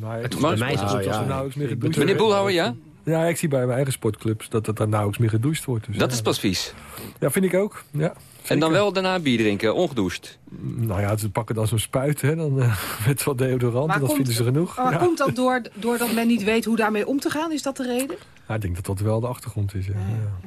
Nee, Het het bij mij er te zijn. nauwelijks meer gebeurd. Meneer Boelhouwer, ja? Ja, ik zie bij mijn eigen sportclubs dat het daar nauwelijks meer gedoucht wordt. Dus Dat ja, is pas vies. Ja, vind ik ook. Ja, En dan wel daarna bier drinken, ongedoucht. Nou ja, ze pakken dan zo'n spuit, hè, dan, eh, met wat deodorant. en dat vinden ze genoeg. Maar ja. komt dat door, doordat men niet weet hoe daarmee om te gaan? Is dat de reden? Ja, ik denk dat dat wel de achtergrond is. Ja.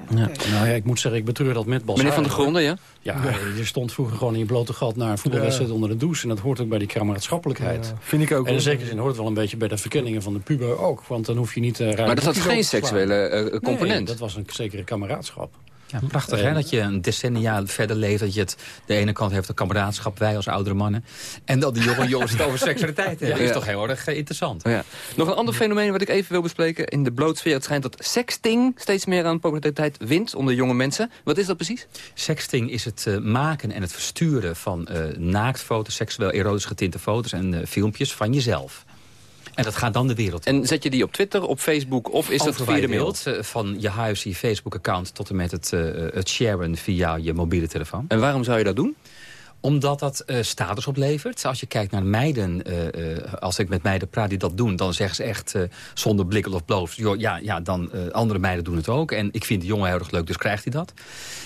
Ja. Nou ja, ik moet zeggen, ik betreur dat met Bas Meneer Van der Hagen, Gronden, ja? Ja, je stond vroeger gewoon in je blote gat naar een voetbalwedstrijd onder de douche. En dat hoort ook bij die kameraadschappelijkheid. Ja, vind ik ook. En in zekere zin hoort het wel een beetje bij de verkenningen van de puber ook. Want dan hoef je niet... Uh, Maar dat had geen seksuele eh, component. Nee, dat was een zekere kameraadschap. Ja, prachtig hè, dat je een decennia verder leeft. Dat je het, de ene kant heeft een kameraadschap, wij als oudere mannen. En dat de jonge jongens het over seksualiteit hebben. Ja. is toch heel erg eh, interessant. Ja. Nog een ander fenomeen wat ik even wil bespreken. In de blootsfeer het schijnt dat sexting steeds meer aan populariteit wint onder jonge mensen. Wat is dat precies? Sexting is het eh, maken en het versturen van eh, naaktfoto's... seksueel erotisch getinte foto's en eh, filmpjes van jezelf. En dat gaat dan de wereld in. En zet je die op Twitter, op Facebook of is dat via de mail? eh, van je huis, je Facebook-account... tot en met het, eh, het sharen via je mobiele telefoon. En waarom zou je dat doen? Omdat dat eh, status oplevert. Als je kijkt naar meiden, eh, eh, als ik met meiden praat die dat doen... dan zeggen ze echt eh, zonder blikkel of bloof... joh, ja, ja, dan eh, andere meiden doen het ook. En ik vind de jongen heel erg leuk, dus krijgt hij dat.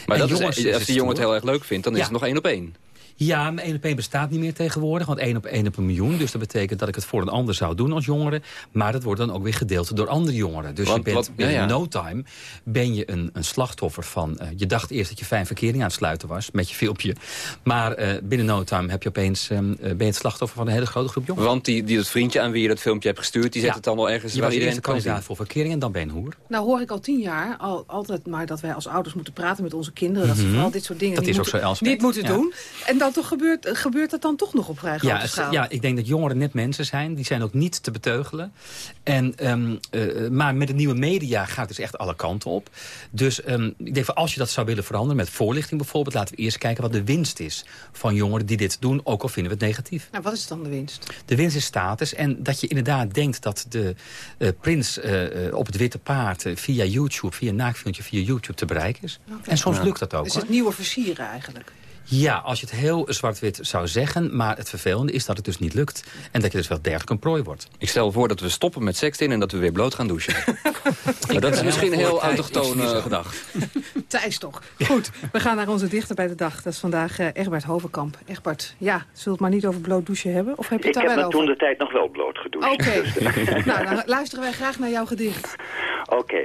Maar En dat is, als die jongen het heel erg leuk vindt, dan is het nog één op één. Ja, maar 1 op 1 bestaat niet meer tegenwoordig. Want 1 op 1 op een miljoen. Dus dat betekent dat ik het voor een ander zou doen als jongere. Maar dat wordt dan ook weer gedeeld door andere jongeren. Dus Want je bent wat- ja, binnen ja. no time ben je een, een slachtoffer van... eh, je dacht eerst dat je fijn verkering aan het sluiten was met je filmpje. Maar eh, binnen no time heb je opeens, eh, ben je het slachtoffer van een hele grote groep jongeren. Want die, die dat vriendje aan wie je dat filmpje hebt gestuurd... die zet Ja. het dan wel ergens je waar was iedereen kan zien. kandidaat voor verkering en dan ben je een hoer. Nou hoor ik al tien jaar al, altijd maar dat wij als ouders moeten praten met onze kinderen. Dat ze Mhm. vooral dit soort dingen Dat niet is ook moeten, zo, Elspeth. niet moeten Ja. doen. En dan toch gebeurt, gebeurt dat dan toch nog op vrij grote Ja, schaal. ja, ik denk dat jongeren net mensen zijn. Die zijn ook niet te beteugelen. En, ehm, eh, maar met de nieuwe media gaat het dus echt alle kanten op. Dus ehm, ik denk van als je dat zou willen veranderen... met voorlichting bijvoorbeeld... laten we eerst kijken wat de winst is van jongeren die dit doen. Ook al vinden we het negatief. Nou, wat is dan de winst? De winst is status. En dat je inderdaad denkt dat de eh, prins eh, op het witte paard... via YouTube, via een naakfilmpje, via YouTube te bereiken is. En soms Ja. lukt dat ook. Hoor. het nieuwe versieren eigenlijk. Ja, als je het heel zwart-wit zou zeggen. Maar het vervelende is dat het dus niet lukt. En dat je dus wel dergelijk een prooi wordt. Ik stel voor dat we stoppen met seks in en dat we weer bloot gaan douchen. maar dat is misschien een heel autochtoon Ik eh, gedacht. Thijs toch. Goed, we gaan naar onze dichter bij de dag. Dat is vandaag eh, Egbert Hovenkamp. Egbert, ja, het maar niet over bloot douchen hebben? Of heb je Ik het daar heb wel me over? toen de tijd nog wel bloot gedoucht. Oké, Dus- nou dan luisteren wij graag naar jouw gedicht. Oké,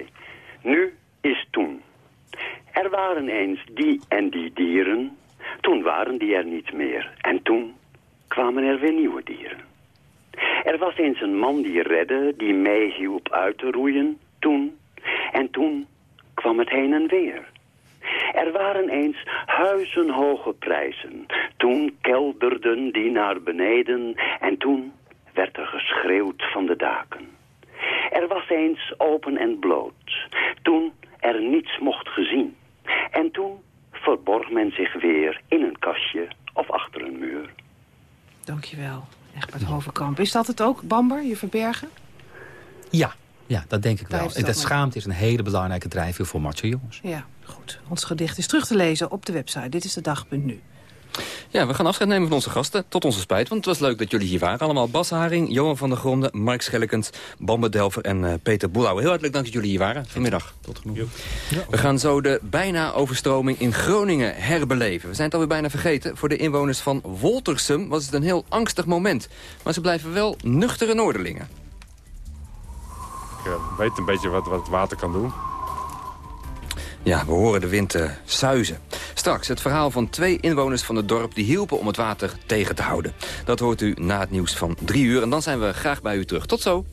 nu is toen. Er waren eens die en die dieren. Toen waren die er niet meer. En toen kwamen er weer nieuwe dieren. Er was eens een man die redde, die mij hielp uit te roeien. Toen. En toen kwam het heen en weer. Er waren eens huizenhoge prijzen. Toen kelderden die naar beneden. En toen werd er geschreeuwd van de daken. Er was eens open en bloot. Toen er niets mocht gezien. En toen verborg men zich weer in een kastje of achter een muur. Dankjewel, Egbert Hovenkamp. Is dat het ook, Bamber, je verbergen? Ja, ja dat denk ik Daar wel. Dat schaamte is een hele belangrijke drijfveer voor macho jongens. Ja, goed. Ons gedicht is terug te lezen op de website. Dit is de dag.nu. Ja, we gaan afscheid nemen van onze gasten. Tot onze spijt, want het was leuk dat jullie hier waren. Allemaal Bas Haring, Johan van der Gronden, Mark Schellekens, Bambe Delver en eh, Peter Boelauw. Heel hartelijk dank dat jullie hier waren vanmiddag. Tot genoeg. We gaan zo de bijna overstroming in Groningen herbeleven. We zijn het alweer bijna vergeten. Voor de inwoners van Woltersum was het een heel angstig moment. Maar ze blijven wel nuchtere Noorderlingen. Ik eh, weet een beetje wat, wat water kan doen. Ja, we horen de wind eh, suizen. Straks het verhaal van twee inwoners van het dorp... die hielpen om het water tegen te houden. Dat hoort u na het nieuws van drie uur. En dan zijn we graag bij u terug. Tot zo.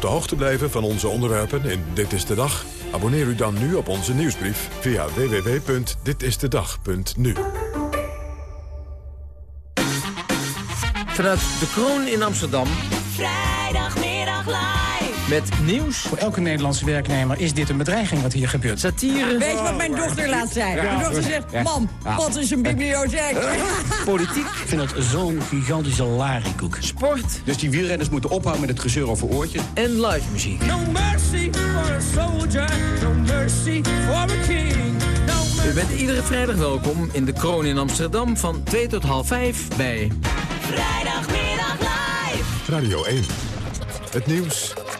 Op de hoogte blijven van onze onderwerpen in Dit is de Dag? Abonneer u dan nu op onze nieuwsbrief via www.ditistedag.nu. Vanuit de Kroon in Amsterdam Vrijdagmiddag live. Met nieuws. Voor elke Nederlandse werknemer is dit een bedreiging wat hier gebeurt. Satire. Weet je wat mijn dochter laat zei? Ja. Mijn dochter zegt, Ja. mam, Ja. wat is een bibliotheek? Politiek. Ik vind het zo'n gigantische larikoek. Sport. Dus die wielrenners moeten ophouden met het gezeur over oortjes. En live muziek. No mercy for a soldier, no mercy for a king. No U bent iedere vrijdag welkom in de Kroon in Amsterdam van 2 tot half 5 bij... Vrijdagmiddag live. Radio 1. Het nieuws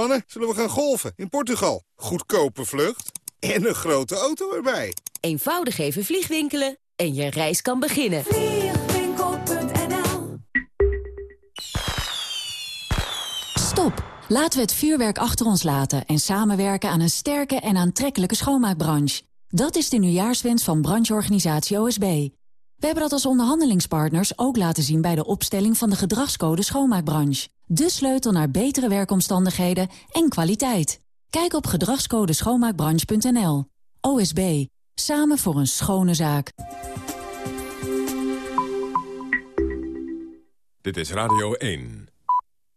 Mannen, zullen we gaan golfen in Portugal? Goedkope vlucht en een grote auto erbij. Eenvoudig even vliegwinkelen en je reis kan beginnen. Vliegwinkel.nl Stop. Laten we het vuurwerk achter ons laten en samenwerken aan een sterke en aantrekkelijke schoonmaakbranche. Dat is de nieuwjaarswens van brancheorganisatie OSB. We hebben dat als onderhandelingspartners ook laten zien bij de opstelling van de gedragscode schoonmaakbranche. De sleutel naar betere werkomstandigheden en kwaliteit. Kijk op gedragscodeschoonmaakbranche.nl. OSB. Samen voor een schone zaak. Dit is Radio 1.